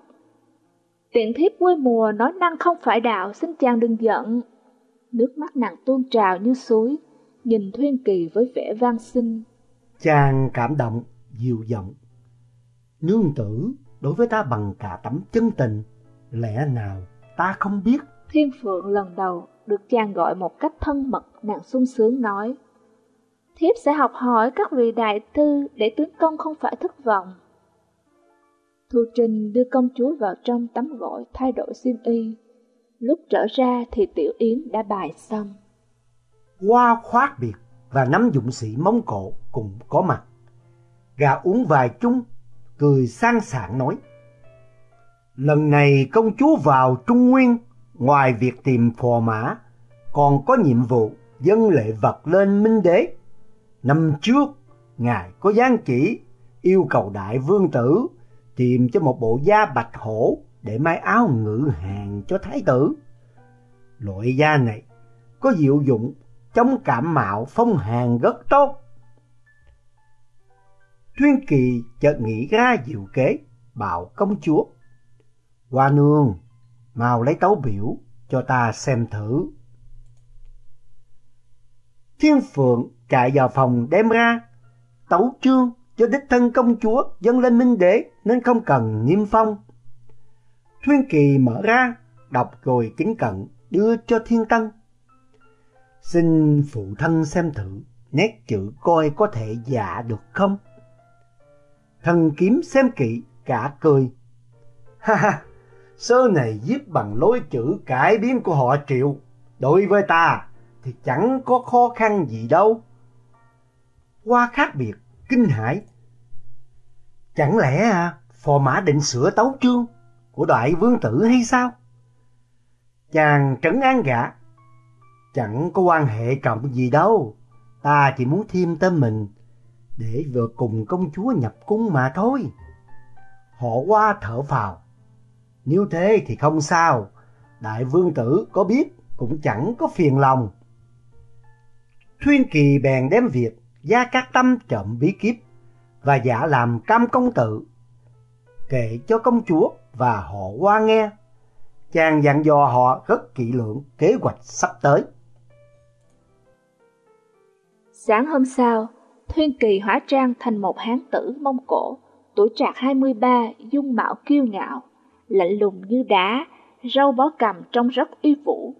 Tiện thiếp quê mùa nói năng không phải đạo, xin chàng đừng giận. Nước mắt nàng tuôn trào như suối, nhìn Thuyên Kỳ với vẻ van xin. Chàng cảm động, dịu giọng. Nương tử đối với ta bằng cả tấm chân tình, lẽ nào ta không biết? Thiên Phượng lần đầu được chàng gọi một cách thân mật, nàng sung sướng nói. Thiếp sẽ học hỏi các vị đại tư để tướng công không phải thất vọng. Thu Trinh đưa công chúa vào trong tắm gội thay đổi xiêm y. Lúc trở ra thì Tiểu Yến đã bài xong qua khoác biệt và nắm dụng sĩ Mông Cổ cùng có mặt. Gà uống vài chung, cười sang sảng nói. Lần này công chúa vào Trung Nguyên, ngoài việc tìm phò mã, còn có nhiệm vụ dân lệ vật lên Minh Đế. Năm trước, Ngài có gián chỉ yêu cầu đại vương tử tìm cho một bộ da bạch hổ để may áo ngự hàng cho thái tử. Loại da này có diệu dụng chống cảm mạo phong hàn rất tốt. Thuyên Kỳ chợt nghĩ ra diệu kế, bảo công chúa. Hoa nương, mau lấy tấu biểu cho ta xem thử. Thiên Phượng chạy vào phòng đem ra, tấu chương cho đích thân công chúa dâng lên minh đế nên không cần niêm phong. Thuyên Kỳ mở ra, đọc rồi kính cận đưa cho Thiên Tân. Xin phụ thân xem thử nét chữ coi có thể dạ được không? Thần kiếm xem kỹ cả cười. Ha ha, sơ này viết bằng lối chữ cải biến của họ triệu. Đối với ta thì chẳng có khó khăn gì đâu. Qua khác biệt, kinh hãi. Chẳng lẽ à, phò mã định sửa tấu chương của đại vương tử hay sao? Chàng trấn an gã. Chẳng có quan hệ trọng gì đâu. Ta chỉ muốn thêm tên mình, để vừa cùng công chúa nhập cung mà thôi. Họ qua thở phào. Nếu thế thì không sao. Đại vương tử có biết cũng chẳng có phiền lòng. Thuyên kỳ bèn đem việc gia các tâm trộm bí kíp và giả làm cam công tử kể cho công chúa và họ qua nghe chàng dặn dò họ rất kỹ lưỡng kế hoạch sắp tới. Sáng hôm sau, Thuyên Kỳ hóa trang thành một hán tử Mông Cổ, tuổi trạc 23, dung mạo kiêu ngạo, lạnh lùng như đá, râu bó cầm trông rất uy vũ.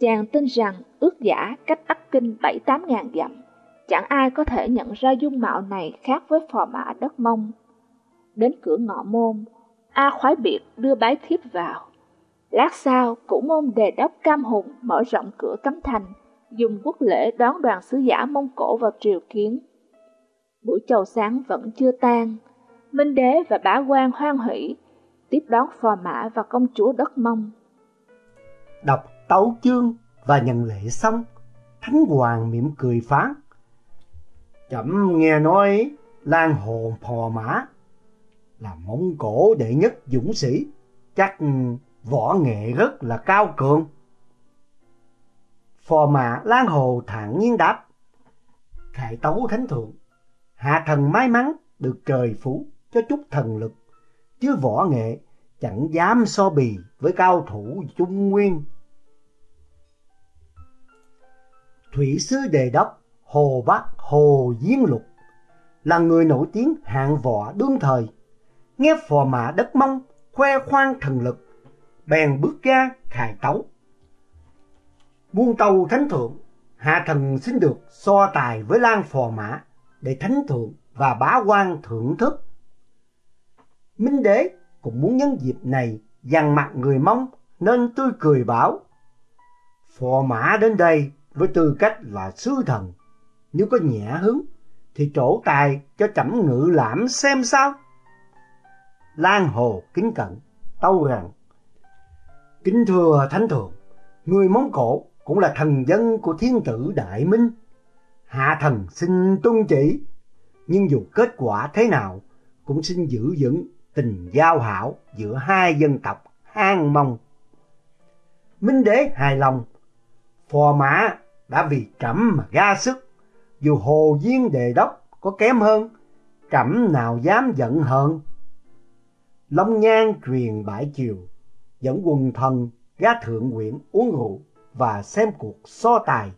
Chàng tin rằng ước giả cách Bắc Kinh 7-8 ngàn dặm, chẳng ai có thể nhận ra dung mạo này khác với phò mã đất Mông. Đến cửa ngọ môn, A khoái biệt đưa bái thiếp vào. Lát sau, cũ môn đề đốc Cam Hùng mở rộng cửa cấm thành, dùng quốc lễ đón đoàn sứ giả Mông Cổ vào triều kiến. Buổi chầu sáng vẫn chưa tan, Minh Đế và bá quan hoan hỷ tiếp đón phò mã và công chúa đất Mông. Đọc tấu chương và nhận lễ xong, Thánh Hoàng mỉm cười phán. Chậm nghe nói Lan Hồn Phò Mã là Mông Cổ đệ nhất dũng sĩ, chắc võ nghệ rất là cao cường. Phò mã Lan Hồ thản nhiên đáp. Khải tấu thánh thượng, hạ thần may mắn được trời phú cho chút thần lực, chứ võ nghệ chẳng dám so bì với cao thủ Trung Nguyên. Thủy sư đề đốc Hồ Bắc Hồ Diên Lục là người nổi tiếng hạng võ đương thời. Nghe phò mã đất mông khoe khoang thần lực bèn bước ra khải tấu. Buông tàu thánh thượng, hạ thần xin được so tài với lan phò mã để thánh thượng và bá quan thưởng thức. Minh đế cũng muốn nhân dịp này dằn mặt người mong nên tươi cười bảo. Phò mã đến đây với tư cách là sứ thần, nếu có nhẹ hứng thì trổ tài cho trẫm ngự lãm xem sao. Lan Hồ kính cận, tâu rằng Kính thưa Thánh Thượng, người Mông Cổ cũng là thần dân của thiên tử Đại Minh. Hạ thần xin tuân chỉ, nhưng dù kết quả thế nào, cũng xin giữ vững tình giao hảo giữa hai dân tộc hang mông. Minh đế hài lòng, phò mã đã vì trẫm mà ra sức, dù hồ viên đề đốc có kém hơn, trẫm nào dám giận hơn. Long nhan truyền bãi chiều, dẫn quần thần ra thượng quyển uống rượu và xem cuộc so tài.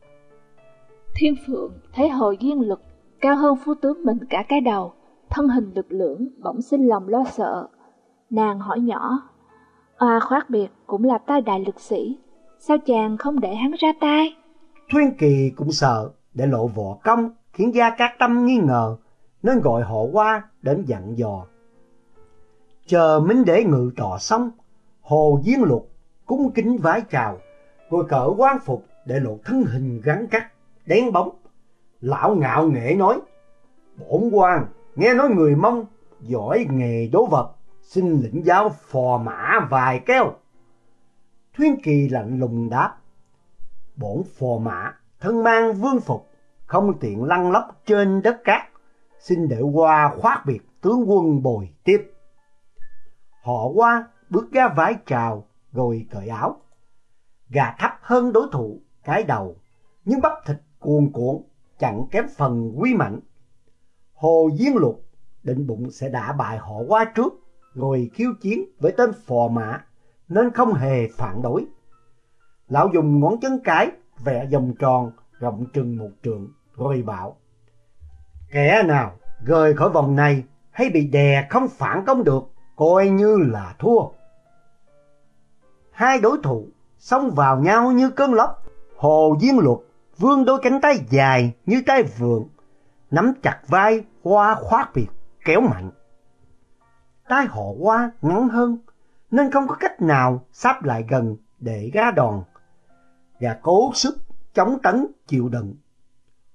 Thiên Phượng thấy Hồ Duyên Lực cao hơn phu tướng mình cả cái đầu, thân hình lực lưỡng bỗng sinh lòng lo sợ. Nàng hỏi nhỏ, à khoát biệt cũng là tay đại lực sĩ, sao chàng không để hắn ra tay? Thuyên Kỳ cũng sợ để lộ võ công khiến Gia Cát Tâm nghi ngờ, nên gọi họ qua đến dặn dò. Chờ Minh Đế ngự trọ xong, Hồ Diên Luật cung kính vái chào, rồi cỡ quan phục để lộ thân hình gắn cắt, đen bóng. Lão ngạo nghệ nói, bổn quan nghe nói người Mông giỏi nghề đố vật, xin lĩnh giáo phò mã vài keo. Thuyên Kỳ lạnh lùng đáp, bổn phò mã thân mang vương phục, không tiện lăn lóc trên đất cát, xin để qua khoát biệt tướng quân bồi tiếp. Họ qua bước ra vái chào rồi cởi áo. Gà thấp hơn đối thủ cái đầu, nhưng bắp thịt cuồn cuộn chẳng kém phần quý mạnh. Hồ Diên lục định bụng sẽ đả bại họ qua trước rồi khiêu chiến với tên phò mã nên không hề phản đối. Lão dùng ngón chân cái vẽ vòng tròn rộng chừng một trường rồi bảo Kẻ nào rời khỏi vòng này hay bị đè không phản công được coi như là thua. Hai đối thủ xông vào nhau như cơn lốc, Hồ Diên Luật vươn đôi cánh tay dài như tay vượn, nắm chặt vai hoa khoát biệt kéo mạnh. Tay họ hoa ngắn hơn nên không có cách nào sắp lại gần để ra đòn và cố sức chống tấn chịu đựng.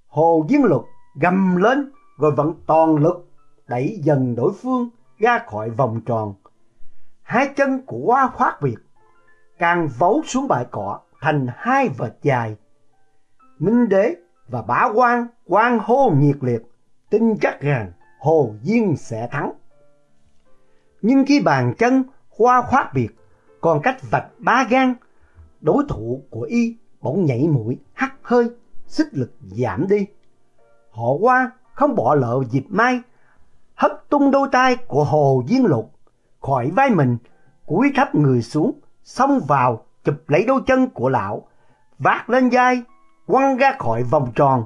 Hồ Diên Luật gầm lên rồi vận toàn lực đẩy dần đối phương ra khỏi vòng tròn. Hai chân của hoa khoát biệt càng vấu xuống bãi cỏ thành hai vệt dài. Minh đế và bá quan quan hô nhiệt liệt, tin chắc rằng Hồ Diên sẽ thắng. Nhưng khi bàn chân hoa khoát biệt còn cách vạch ba gan, đối thủ của y bỗng nhảy mũi, hắt hơi, sức lực giảm đi. Họ qua không bỏ lỡ dịp mai, hất tung đôi tay của Hồ Diên Lục khỏi vai mình, cúi thấp người xuống, xông vào chụp lấy đôi chân của lão, vác lên vai, quăng ra khỏi vòng tròn.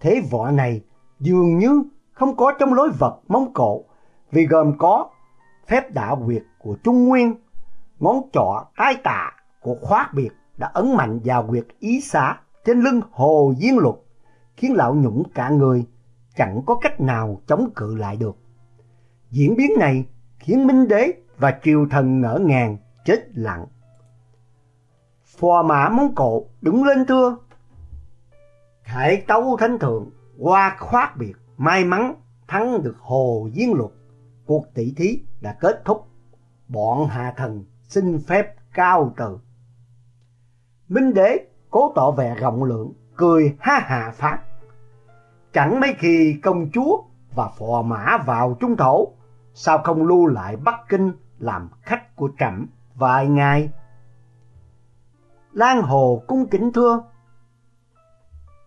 Thế võ này dường như không có trong lối vật Mông Cổ, vì gồm có phép đả quyệt của Trung Nguyên, ngón trỏ tai tạ của khoác biệt đã ấn mạnh vào quyệt ý xá trên lưng Hồ Diên Luật, khiến lão nhũng cả người, chẳng có cách nào chống cự lại được. Diễn biến này khiến Minh Đế và triều thần ngỡ ngàng, chết lặng. Phò mã Mông Cổ đứng lên thưa. Khải tấu thánh thượng qua khoát biệt may mắn thắng được Hồ Diên Luật. Cuộc tỷ thí đã kết thúc. Bọn hạ thần xin phép cao từ. Minh đế cố tỏ vẻ rộng lượng, cười ha hà phát. Chẳng mấy khi công chúa và phò mã vào trung thổ, sao không lưu lại Bắc Kinh làm khách của trẫm vài ngày? Lan Hồ cung kính thưa.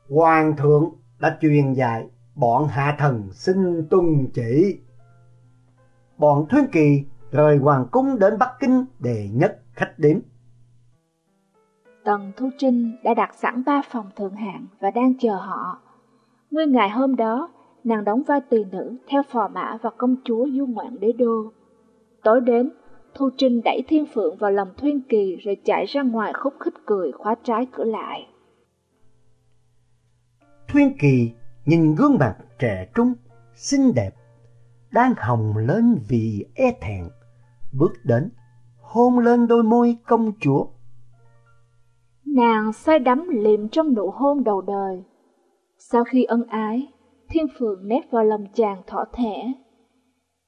Hoàng thượng đã truyền dạy bọn hạ thần xin tuân chỉ. Bọn Thuyên Kỳ rời hoàng cung đến Bắc Kinh để nhất khách đến. Tần Thu Trinh đã đặt sẵn ba phòng thượng hạng và đang chờ họ. Nguyên ngày hôm đó, nàng đóng vai tỳ nữ theo phò mã và công chúa du ngoạn đế đô. Tối đến, Thu Trinh đẩy Thiên Phượng vào lòng Thuyên Kỳ rồi chạy ra ngoài khúc khích cười khóa trái cửa lại. Thuyên Kỳ nhìn gương mặt trẻ trung, xinh đẹp, đang hồng lên vì e thẹn, bước đến, hôn lên đôi môi công chúa. Nàng say đắm liệm trong nụ hôn đầu đời. Sau khi ân ái, Thiên Phượng nép vào lòng chàng thỏ thẻ.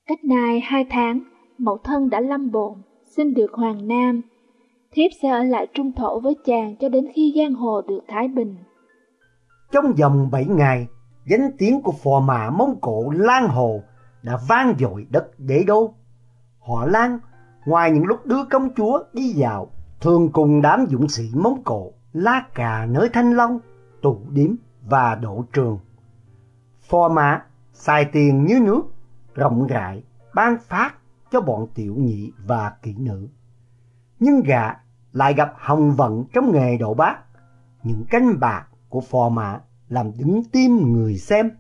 Cách nay hai tháng, mẫu thân đã lâm bồn, xin được Hoàng Nam. Thiếp sẽ ở lại trung thổ với chàng cho đến khi giang hồ được thái bình. Trong vòng bảy ngày, danh tiếng của phò mã Mông Cổ Lan Hồ đã vang dội đất đế đô. Họ Lan, ngoài những lúc đưa công chúa đi vào, thường cùng đám dũng sĩ Mông Cổ lá cà nới Thanh Long, tụ điếm và độ trường. Phò mã xài tiền như nước, rộng rãi, ban phát cho bọn tiểu nhị và kỹ nữ. Nhưng gã lại gặp hồng vận trong nghề độ bát, những canh bạc của phò mã làm đứng tim người xem.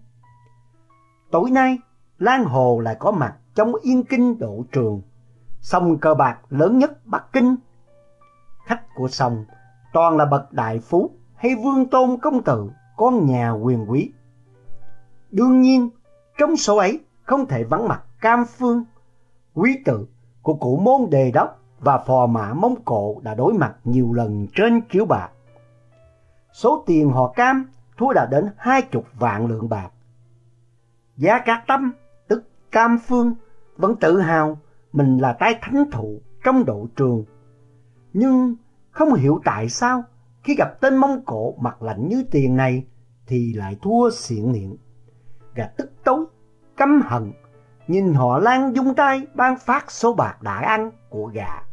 Tối nay, Lan Hồ lại có mặt trong yên kinh độ trường, sông cờ bạc lớn nhất Bắc Kinh. Khách của sông toàn là bậc đại phú hay vương tôn công tử, con nhà quyền quý. Đương nhiên, trong số ấy không thể vắng mặt Cam Phương, quý tử của cụ môn đề đốc và phò mã Mông Cổ đã đối mặt nhiều lần trên chiếu bạc. Số tiền họ cam thua đã đến hai chục vạn lượng bạc. Giá Cát Tâm, tức Cam Phương, vẫn tự hào mình là tay thánh thụ trong độ trường. Nhưng không hiểu tại sao khi gặp tên Mông Cổ mặt lạnh như tiền này thì lại thua xiện miệng. Gà tức tối, căm hận, nhìn họ lan dung tay ban phát số bạc đã ăn của gà.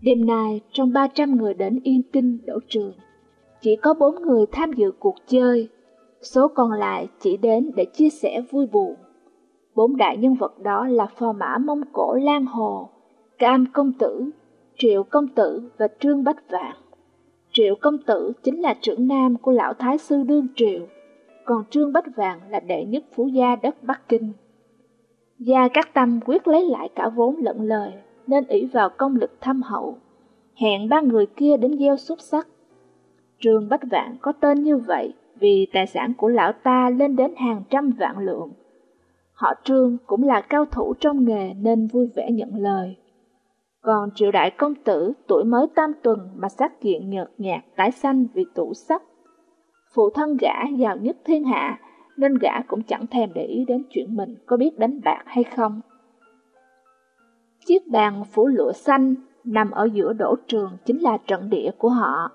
Đêm nay, trong 300 người đến Yên Kinh đổ trường, chỉ có bốn người tham dự cuộc chơi, số còn lại chỉ đến để chia sẻ vui buồn. Bốn đại nhân vật đó là phò mã Mông Cổ Lan Hồ, Cam Công Tử, Triệu Công Tử và Trương Bách Vạn. Triệu Công Tử chính là trưởng nam của lão Thái Sư Đương Triệu, còn Trương Bách vàng là đệ nhất phú gia đất Bắc Kinh. Gia Cát Tâm quyết lấy lại cả vốn lẫn lời, nên ỷ vào công lực thâm hậu, hẹn ba người kia đến gieo xúc sắc. Trương Bách Vạn có tên như vậy vì tài sản của lão ta lên đến hàng trăm vạn lượng. Họ Trương cũng là cao thủ trong nghề nên vui vẻ nhận lời. Còn triệu đại công tử tuổi mới tam tuần mà sát kiện nhợt nhạt tái xanh vì tủ sắc. Phụ thân gã giàu nhất thiên hạ nên gã cũng chẳng thèm để ý đến chuyện mình có biết đánh bạc hay không. Chiếc bàn phủ lụa xanh nằm ở giữa đổ trường chính là trận địa của họ.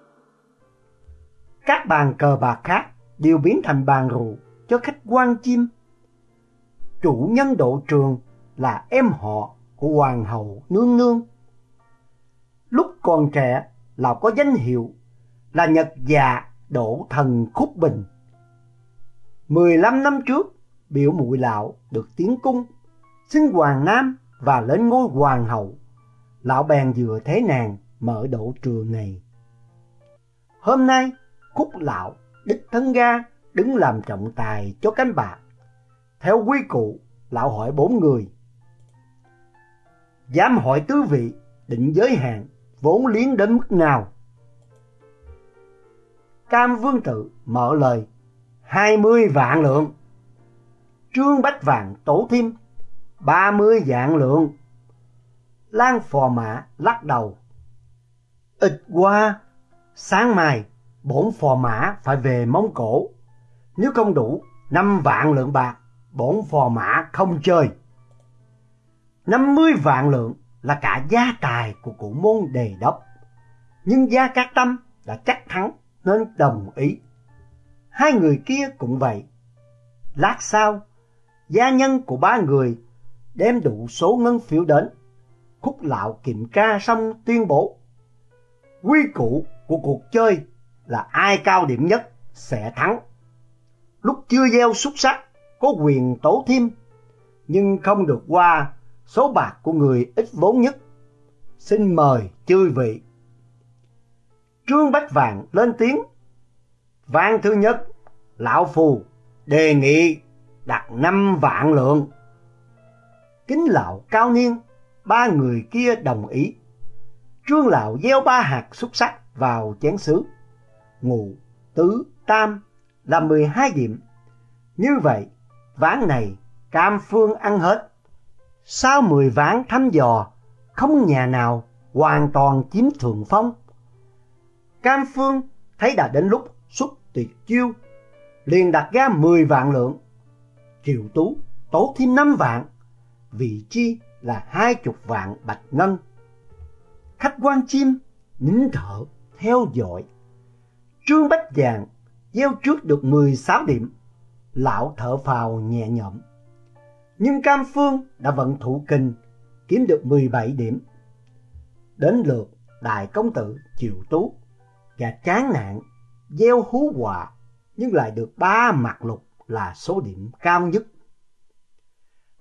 Các bàn cờ bạc khác đều biến thành bàn rượu cho khách quan chim. Chủ nhân độ trường là em họ của Hoàng hậu Nương Nương. Lúc còn trẻ, lão có danh hiệu là Nhật Dạ đổ Thần Khúc Bình. 15 năm trước, biểu muội lão được tiến cung, xin Hoàng Nam và lên ngôi Hoàng hậu. Lão bèn vừa thế nàng mở đổ trường này. Hôm nay, Khúc lão đích thân ga đứng làm trọng tài cho cánh bạc. Theo quy củ, lão hỏi bốn người. Dám hỏi tứ vị định giới hạn vốn liếng đến mức nào? Cam Vương Tự mở lời hai mươi vạn lượng. Trương Bách Vàng tổ thêm ba mươi vạn lượng. Lan Phò Mã lắc đầu. Ít qua, sáng mai bổn Phò Mã phải về Mông Cổ. Nếu không đủ năm vạn lượng bạc, bổn Phò Mã không chơi. năm mươi vạn lượng là cả gia tài của cụ môn đề đốc. Nhưng gia cát tâm đã chắc thắng nên đồng ý. Hai người kia cũng vậy. Lát sau, gia nhân của ba người đem đủ số ngân phiếu đến. Khúc lạo kiểm tra xong tuyên bố. Quy củ của cuộc chơi là ai cao điểm nhất sẽ thắng. Lúc chưa gieo xúc sắc có quyền tố thêm, nhưng không được qua số bạc của người ít vốn nhất. Xin mời chư vị. Trương Bách Vàng lên tiếng. Vàng thứ nhất, Lão Phù đề nghị đặt năm vạn lượng. Kính lão cao niên, ba người kia đồng ý. Trương lão gieo ba hạt xúc sắc vào chén sứ. Ngụ, tứ, tam là 12 điểm. Như vậy, ván này Cam Phương ăn hết. Sau 10 ván thăm dò, không nhà nào hoàn toàn chiếm thượng phong. Cam Phương thấy đã đến lúc xuất tuyệt chiêu, liền đặt ra 10 vạn lượng. triệu Tú tố thêm 5 vạn, vị chi là hai chục vạn bạch ngân. Khách quan chim nín thở theo dõi. Trương Bách Giàng gieo trước được 16 điểm, lão thở phào nhẹ nhõm. Nhưng Cam Phương đã vận thủ kinh, kiếm được 17 điểm. Đến lượt đại công tử triệu Tú và chán nạn gieo hú hòa nhưng lại được ba mặt lục là số điểm cao nhất.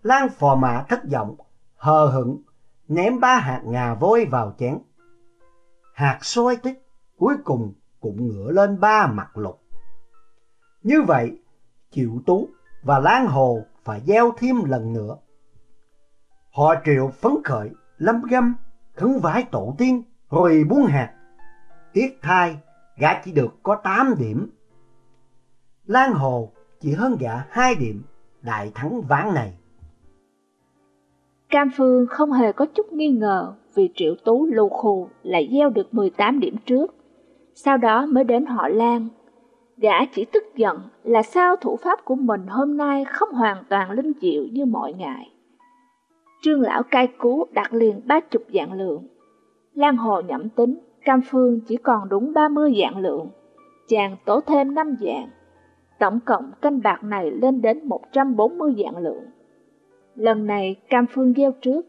Lan phò mã thất vọng, hờ hững, ném ba hạt ngà vôi vào chén. Hạt soi tích cuối cùng cũng ngửa lên ba mặt lục. Như vậy, Triệu Tú và Lan Hồ phải gieo thêm lần nữa. Họ triệu phấn khởi, lâm găm, khấn vái tổ tiên, rồi buông hạt. Tiếc thai, gã chỉ được có 8 điểm. Lan Hồ chỉ hơn gã 2 điểm, đại thắng ván này. Cam Phương không hề có chút nghi ngờ vì Triệu Tú lù khù lại gieo được 18 điểm trước, sau đó mới đến họ Lan. Gã chỉ tức giận là sao thủ pháp của mình hôm nay không hoàn toàn linh diệu như mọi ngày. Trương lão cai cú đặt liền ba chục dạng lượng. Lan Hồ nhẩm tính, Cam Phương chỉ còn đúng 30 dạng lượng. Chàng tổ thêm 5 dạng. Tổng cộng canh bạc này lên đến 140 dạng lượng. Lần này Cam Phương gieo trước.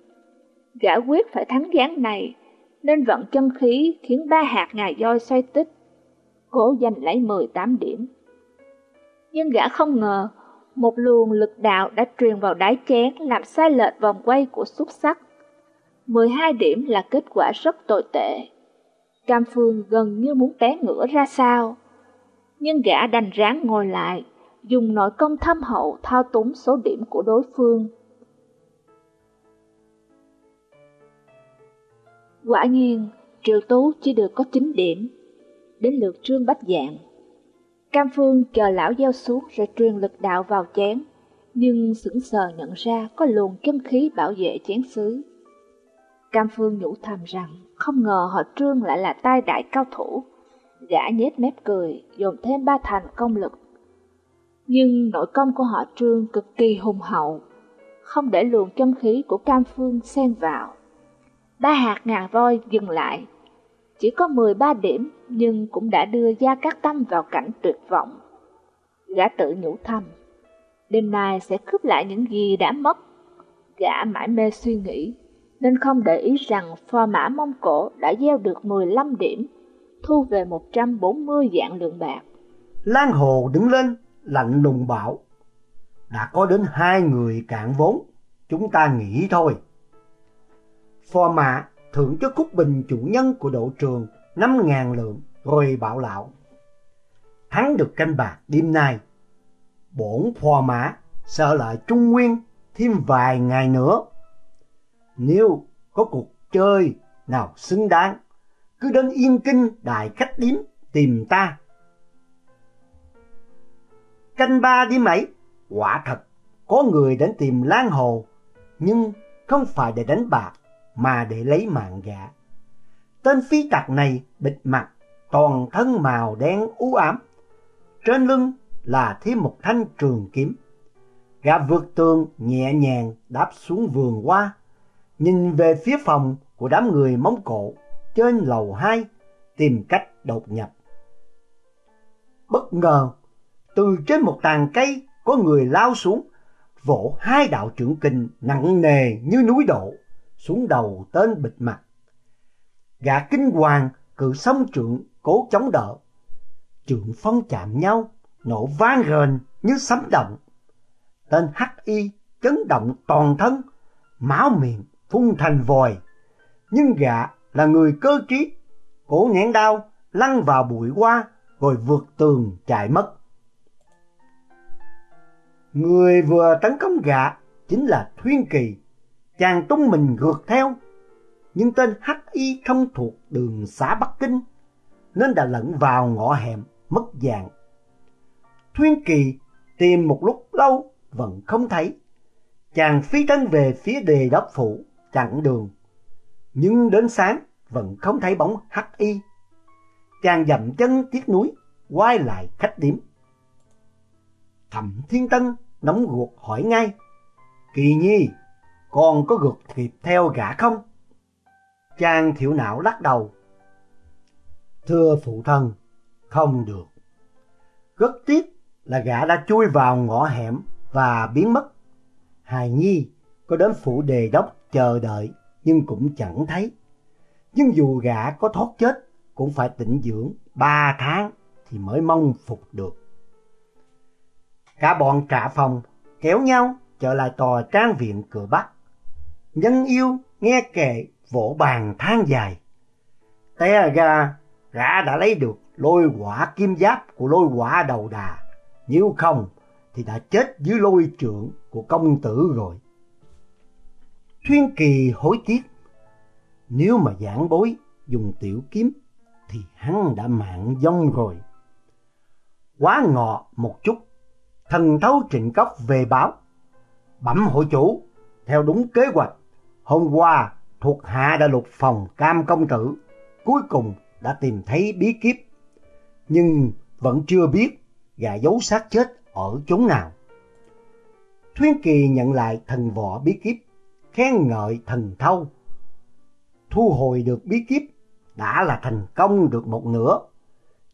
Gã quyết phải thắng gián này, nên vận chân khí khiến ba hạt ngà voi xoay tích. Cố giành lấy 18 điểm. Nhưng gã không ngờ, một luồng lực đạo đã truyền vào đáy chén làm sai lệch vòng quay của xúc sắc. 12 điểm là kết quả rất tồi tệ. Cam Phương gần như muốn té ngửa ra sao. Nhưng gã đành ráng ngồi lại, dùng nội công thâm hậu thao túng số điểm của đối phương. Quả nhiên, Triệu Tú chỉ được có 9 điểm. Đến lượt Trương Bách Dạng. Cam Phương chờ lão gieo xuống rồi truyền lực đạo vào chén, nhưng sững sờ nhận ra có luồng chân khí bảo vệ chén xứ. Cam Phương nhủ thầm rằng không ngờ họ Trương lại là tai đại cao thủ. Gã nhếch mép cười, dồn thêm ba thành công lực. Nhưng nội công của họ Trương cực kỳ hùng hậu, không để luồng chân khí của Cam Phương xen vào. Ba hạt ngàn voi dừng lại. Chỉ có 13 điểm nhưng cũng đã đưa Gia Cát Tâm vào cảnh tuyệt vọng. Gã tự nhủ thầm, đêm nay sẽ cướp lại những gì đã mất. Gã mãi mê suy nghĩ, nên không để ý rằng phò mã Mông Cổ đã gieo được 15 điểm, thu về 140 dạng lượng bạc. Lan Hồ đứng lên, lạnh lùng bảo, đã có đến hai người cạn vốn, chúng ta nghĩ thôi. Phò mã thưởng cho Cúc Bình chủ nhân của độ trường 5.000 lượng rồi bảo lão. hắn được canh bạc đêm nay, bổn phò mã sợ lại Trung Nguyên thêm vài ngày nữa. Nếu có cuộc chơi nào xứng đáng, cứ đến Yên Kinh đại khách điếm tìm ta. Canh ba đi mấy, quả thật, có người đến tìm Lan Hồ, nhưng không phải để đánh bạc, mà để lấy mạng gã. Tên phi tặc này bịt mặt, toàn thân màu đen u ám. Trên lưng là thêm một thanh trường kiếm. Gã vượt tường nhẹ nhàng đáp xuống vườn hoa, nhìn về phía phòng của đám người Mông Cổ trên lầu hai tìm cách đột nhập. Bất ngờ, từ trên một tàn cây có người lao xuống, vỗ hai đạo trưởng kinh nặng nề như núi đổ xuống đầu tên bịt mặt. Gã kinh hoàng cự song trượng cố chống đỡ. Trượng phong chạm nhau, nổ vang rền như sấm động. Tên hắc y chấn động toàn thân, máu miệng phun thành vòi. Nhưng gã là người cơ trí, cổ nhãn đau, lăn vào bụi hoa, rồi vượt tường chạy mất. Người vừa tấn công gã chính là Thuyên Kỳ. Chàng tung mình gượt theo, nhưng tên hắc y không thuộc đường xã Bắc Kinh, nên đã lẫn vào ngõ hẻm mất dạng. Thuyên Kỳ tìm một lúc lâu vẫn không thấy. Chàng phi thân về phía đề đốc phủ chặn đường. Nhưng đến sáng vẫn không thấy bóng hắc y. Chàng dậm chân tiếc núi, quay lại khách điểm. Thẩm Thiên Tân nóng ruột hỏi ngay. Kỳ nhi, còn có gượt kịp theo gã không? Chàng thiểu não lắc đầu. Thưa phụ thân, không được. Rất tiếc là gã đã chui vào ngõ hẻm và biến mất. Hài Nhi có đến phủ đề đốc chờ đợi, nhưng cũng chẳng thấy. Nhưng dù gã có thoát chết, cũng phải tĩnh dưỡng ba tháng thì mới mong phục được. Cả bọn trả phòng, kéo nhau trở lại tòa trang viện cửa Bắc. Nhân yêu nghe kệ vỗ bàn than dài. Té ra, gã đã lấy được lôi quả kim giáp của lôi quả đầu đà. Nếu không, thì đã chết dưới lôi trưởng của công tử rồi. Thuyên Kỳ hối tiếc. Nếu mà giảng bối dùng tiểu kiếm thì hắn đã mạng vong rồi. Quá ngọ một chút, thần thấu trịnh cốc về báo. Bẩm hội chủ, theo đúng kế hoạch, Hôm qua, thuộc hạ đã lục phòng cam công tử, cuối cùng đã tìm thấy bí kíp, nhưng vẫn chưa biết gà giấu xác chết ở chốn nào. Thuyên Kỳ nhận lại thần võ bí kíp, khen ngợi thần thâu. Thu hồi được bí kíp đã là thành công được một nửa,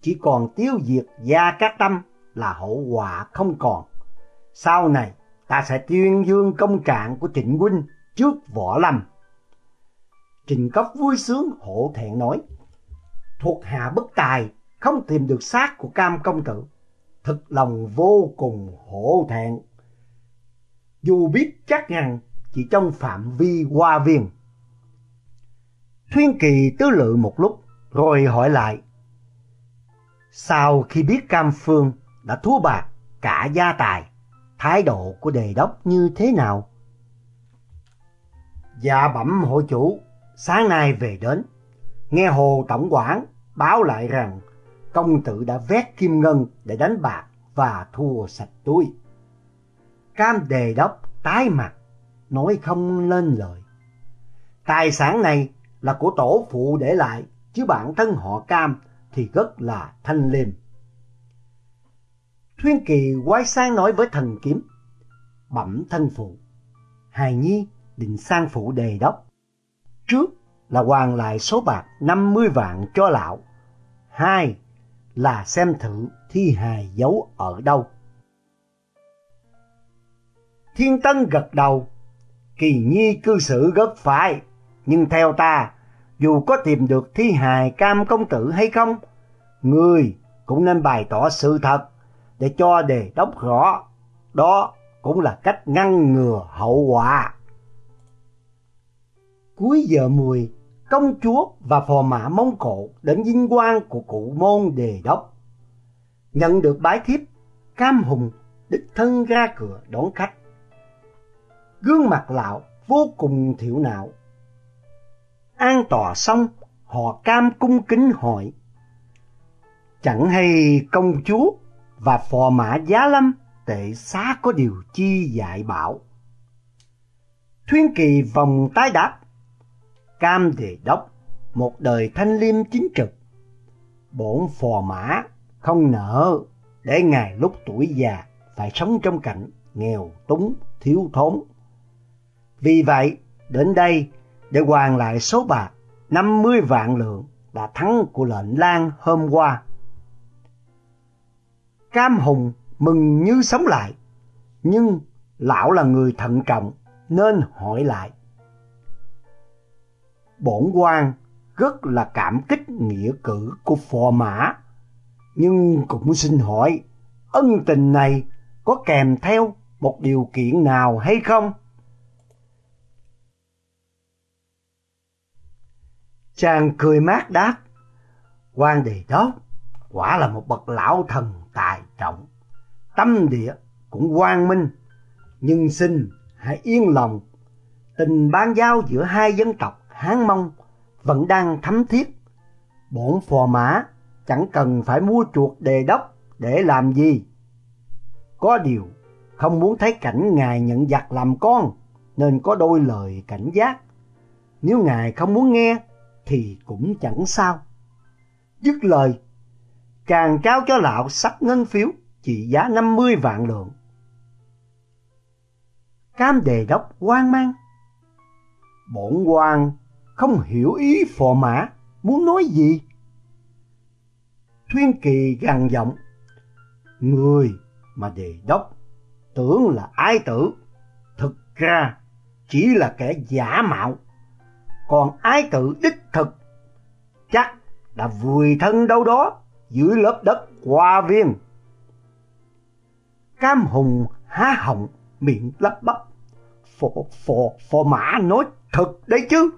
chỉ còn tiêu diệt gia các tâm là hậu quả không còn. Sau này ta sẽ tuyên dương công trạng của Trịnh Huynh trước võ lâm. Trình Cấp vui sướng hổ thẹn nói, thuộc hạ bất tài, không tìm được xác của cam công tử. Thực lòng vô cùng hổ thẹn. Dù biết chắc rằng chỉ trong phạm vi hoa viên. Thuyên Kỳ tứ lự một lúc, rồi hỏi lại. Sau khi biết Cam Phương đã thua bạc cả gia tài, thái độ của đề đốc như thế nào? Dạ bẩm hội chủ, sáng nay về đến, nghe Hồ Tổng quản báo lại rằng công tử đã vét kim ngân để đánh bạc và thua sạch túi. Cam đề đốc tái mặt, nói không lên lời. Tài sản này là của tổ phụ để lại, chứ bản thân họ Cam thì rất là thanh liêm. Thuyên Kỳ quay sang nói với thần kiếm, bẩm thân phụ, hài nhi định sang phụ đề đốc. Trước là hoàn lại số bạc 50 vạn cho lão. Hai là xem thử thi hài giấu ở đâu. Thiên Tân gật đầu, kỳ nhi cư xử rất phải, nhưng theo ta, dù có tìm được thi hài cam công tử hay không, người cũng nên bày tỏ sự thật để cho đề đốc rõ. Đó cũng là cách ngăn ngừa hậu quả. Cuối giờ mùi, công chúa và phò mã Mông Cổ đến vinh quang của cụ môn đề đốc. Nhận được bái thiếp, Cam Hùng đích thân ra cửa đón khách. Gương mặt lão vô cùng thiểu não. An tòa xong, họ Cam cung kính hỏi. Chẳng hay công chúa và phò mã giá lâm tệ xá có điều chi dạy bảo. Thuyên kỳ vòng tái đáp Cam Đề Đốc, một đời thanh liêm chính trực. Bổn phò mã không nợ để ngài lúc tuổi già phải sống trong cảnh nghèo túng, thiếu thốn. Vì vậy, đến đây để hoàn lại số bạc 50 vạn lượng đã thắng của lệnh Lan hôm qua. Cam Hùng mừng như sống lại, nhưng lão là người thận trọng nên hỏi lại bổn quan rất là cảm kích nghĩa cử của phò mã. Nhưng cũng xin hỏi, ân tình này có kèm theo một điều kiện nào hay không? Chàng cười mát đáp, quan đề đó quả là một bậc lão thần tài trọng, tâm địa cũng quang minh, nhưng xin hãy yên lòng, tình ban giao giữa hai dân tộc Hán Mông vẫn đang thấm thiết. Bổn phò mã chẳng cần phải mua chuột đề đốc để làm gì. Có điều không muốn thấy cảnh ngài nhận giặc làm con nên có đôi lời cảnh giác. Nếu ngài không muốn nghe thì cũng chẳng sao. Dứt lời, chàng trao cho lão sắp ngân phiếu trị giá 50 vạn lượng. Cam đề đốc quan mang. Bổn quan không hiểu ý phò mã muốn nói gì. Thuyên Kỳ gằn giọng, người mà đề đốc tưởng là ai tử, thực ra chỉ là kẻ giả mạo, còn ái tự đích thực chắc đã vùi thân đâu đó dưới lớp đất hoa viên. Cam Hùng há họng miệng lắp bắp, phò, phò, phò mã nói thật đấy chứ.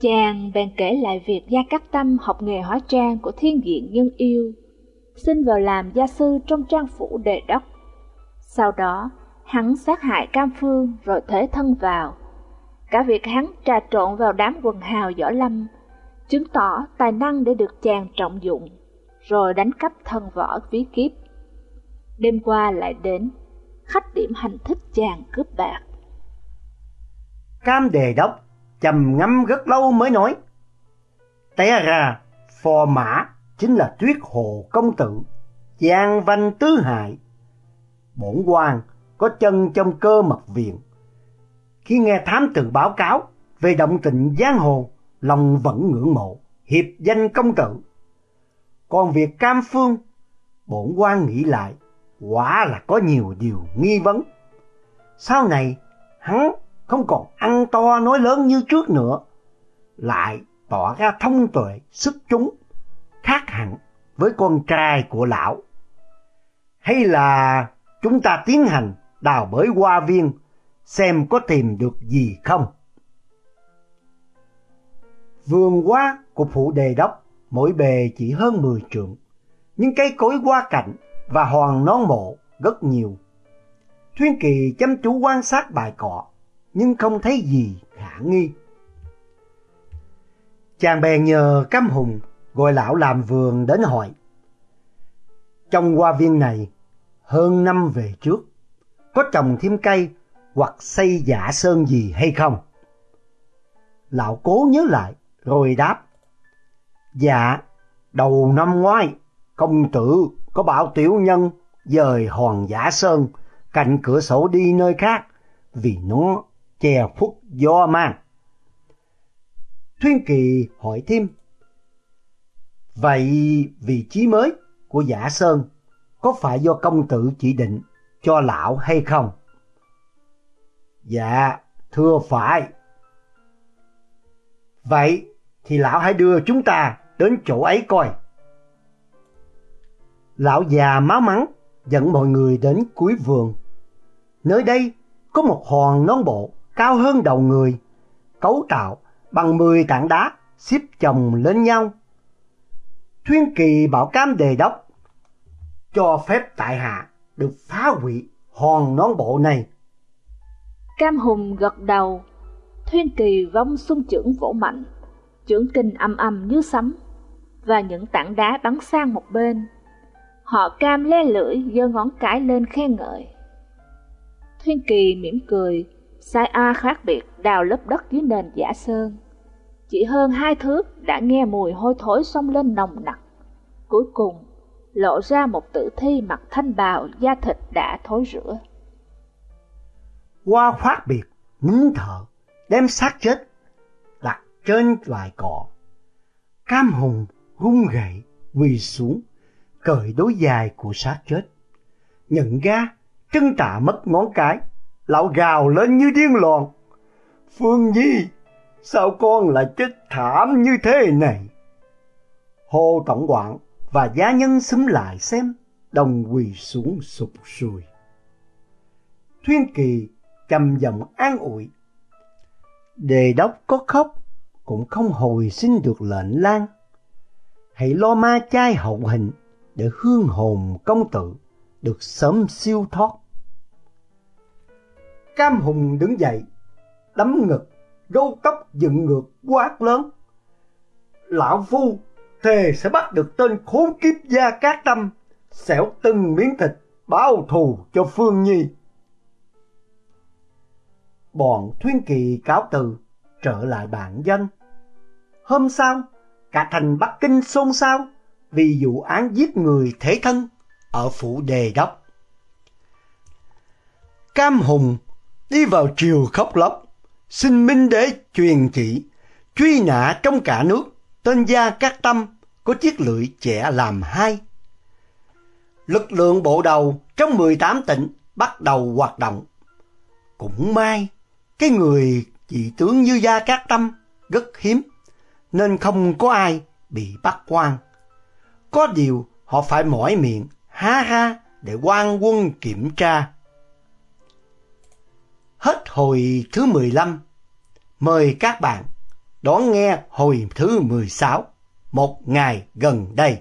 Chàng bèn kể lại việc Gia Cát Tâm học nghề hóa trang của thiên diện nhân yêu, xin vào làm gia sư trong trang phủ đề đốc. Sau đó, hắn sát hại Cam Phương rồi thế thân vào. Cả việc hắn trà trộn vào đám quần hào võ lâm, chứng tỏ tài năng để được chàng trọng dụng, rồi đánh cắp thân võ ví kiếp. Đêm qua lại đến, khách điểm hành thích chàng cướp bạc. Cam đề đốc trầm ngâm rất lâu mới nói. Té ra, phò mã chính là tuyết hồ công tử, giang văn tứ hại. Bổn quan có chân trong cơ mật viện. Khi nghe thám tử báo cáo về động tình giang hồ, lòng vẫn ngưỡng mộ, hiệp danh công tử. Còn việc cam phương, bổn quan nghĩ lại, quả là có nhiều điều nghi vấn. Sau này, hắn không còn ăn to nói lớn như trước nữa, lại tỏ ra thông tuệ, sức chúng, khác hẳn với con trai của lão. Hay là chúng ta tiến hành đào bới hoa viên xem có tìm được gì không? Vườn hoa của phủ đề đốc mỗi bề chỉ hơn 10 trượng, nhưng cây cối hoa cạnh và hoàng nón mộ rất nhiều. Thuyên Kỳ chăm chú quan sát bài cọ, nhưng không thấy gì khả nghi. Chàng bèn nhờ Cam Hùng gọi lão làm vườn đến hỏi. Trong hoa viên này, hơn năm về trước, có trồng thêm cây hoặc xây giả sơn gì hay không? Lão cố nhớ lại rồi đáp. Dạ, đầu năm ngoái, công tử có bảo tiểu nhân dời hòn giả sơn cạnh cửa sổ đi nơi khác vì nó che khuất do mang. Thuyên Kỳ hỏi thêm. Vậy vị trí mới của giả sơn có phải do công tử chỉ định cho lão hay không? Dạ, thưa phải. Vậy thì lão hãy đưa chúng ta đến chỗ ấy coi. Lão già máu mắng dẫn mọi người đến cuối vườn. Nơi đây có một hòn nón bộ cao hơn đầu người, cấu tạo bằng 10 tảng đá xếp chồng lên nhau. Thuyên kỳ bảo cam đề đốc cho phép tại hạ được phá hủy hòn nón bộ này. Cam Hùng gật đầu, Thuyên kỳ vong xung trưởng vỗ mạnh, trưởng kinh âm âm như sấm, và những tảng đá bắn sang một bên. Họ cam le lưỡi giơ ngón cái lên khen ngợi. Thuyên kỳ mỉm cười, sai A khác biệt đào lớp đất dưới nền giả sơn. Chỉ hơn hai thước đã nghe mùi hôi thối xông lên nồng nặc. Cuối cùng, lộ ra một tử thi mặc thanh bào da thịt đã thối rữa. Qua phát biệt, nín thở, đem xác chết, đặt trên loài cỏ. Cam hùng run gậy, quỳ xuống, cởi đối dài của xác chết. Nhận ra, chân tạ mất ngón cái, lão gào lên như điên loạn. Phương Nhi, sao con lại chết thảm như thế này? Hồ Tổng quản và giá nhân xúm lại xem, đồng quỳ xuống sụp sùi. Thuyên Kỳ trầm giọng an ủi. Đề đốc có khóc, cũng không hồi xin được lệnh lan. Hãy lo ma chai hậu hình để hương hồn công tử được sớm siêu thoát. Cam Hùng đứng dậy, đấm ngực, râu tóc dựng ngược quát lớn. Lão Phu thề sẽ bắt được tên khốn kiếp gia cát tâm, xẻo từng miếng thịt báo thù cho Phương Nhi. Bọn Thuyên Kỳ cáo từ, trở lại bản dân. Hôm sau, cả thành Bắc Kinh xôn xao vì vụ án giết người thế thân ở phủ đề đốc. Cam Hùng đi vào triều khóc lóc, xin minh đế truyền chỉ, truy nã trong cả nước, tên gia các tâm có chiếc lưỡi trẻ làm hai. Lực lượng bộ đầu trong 18 tỉnh bắt đầu hoạt động. Cũng may, cái người chỉ tướng như Gia Cát Tâm rất hiếm, nên không có ai bị bắt quan. Có điều họ phải mỏi miệng, ha ha để quan quân kiểm tra. Hết hồi thứ 15, mời các bạn đón nghe hồi thứ 16, một ngày gần đây.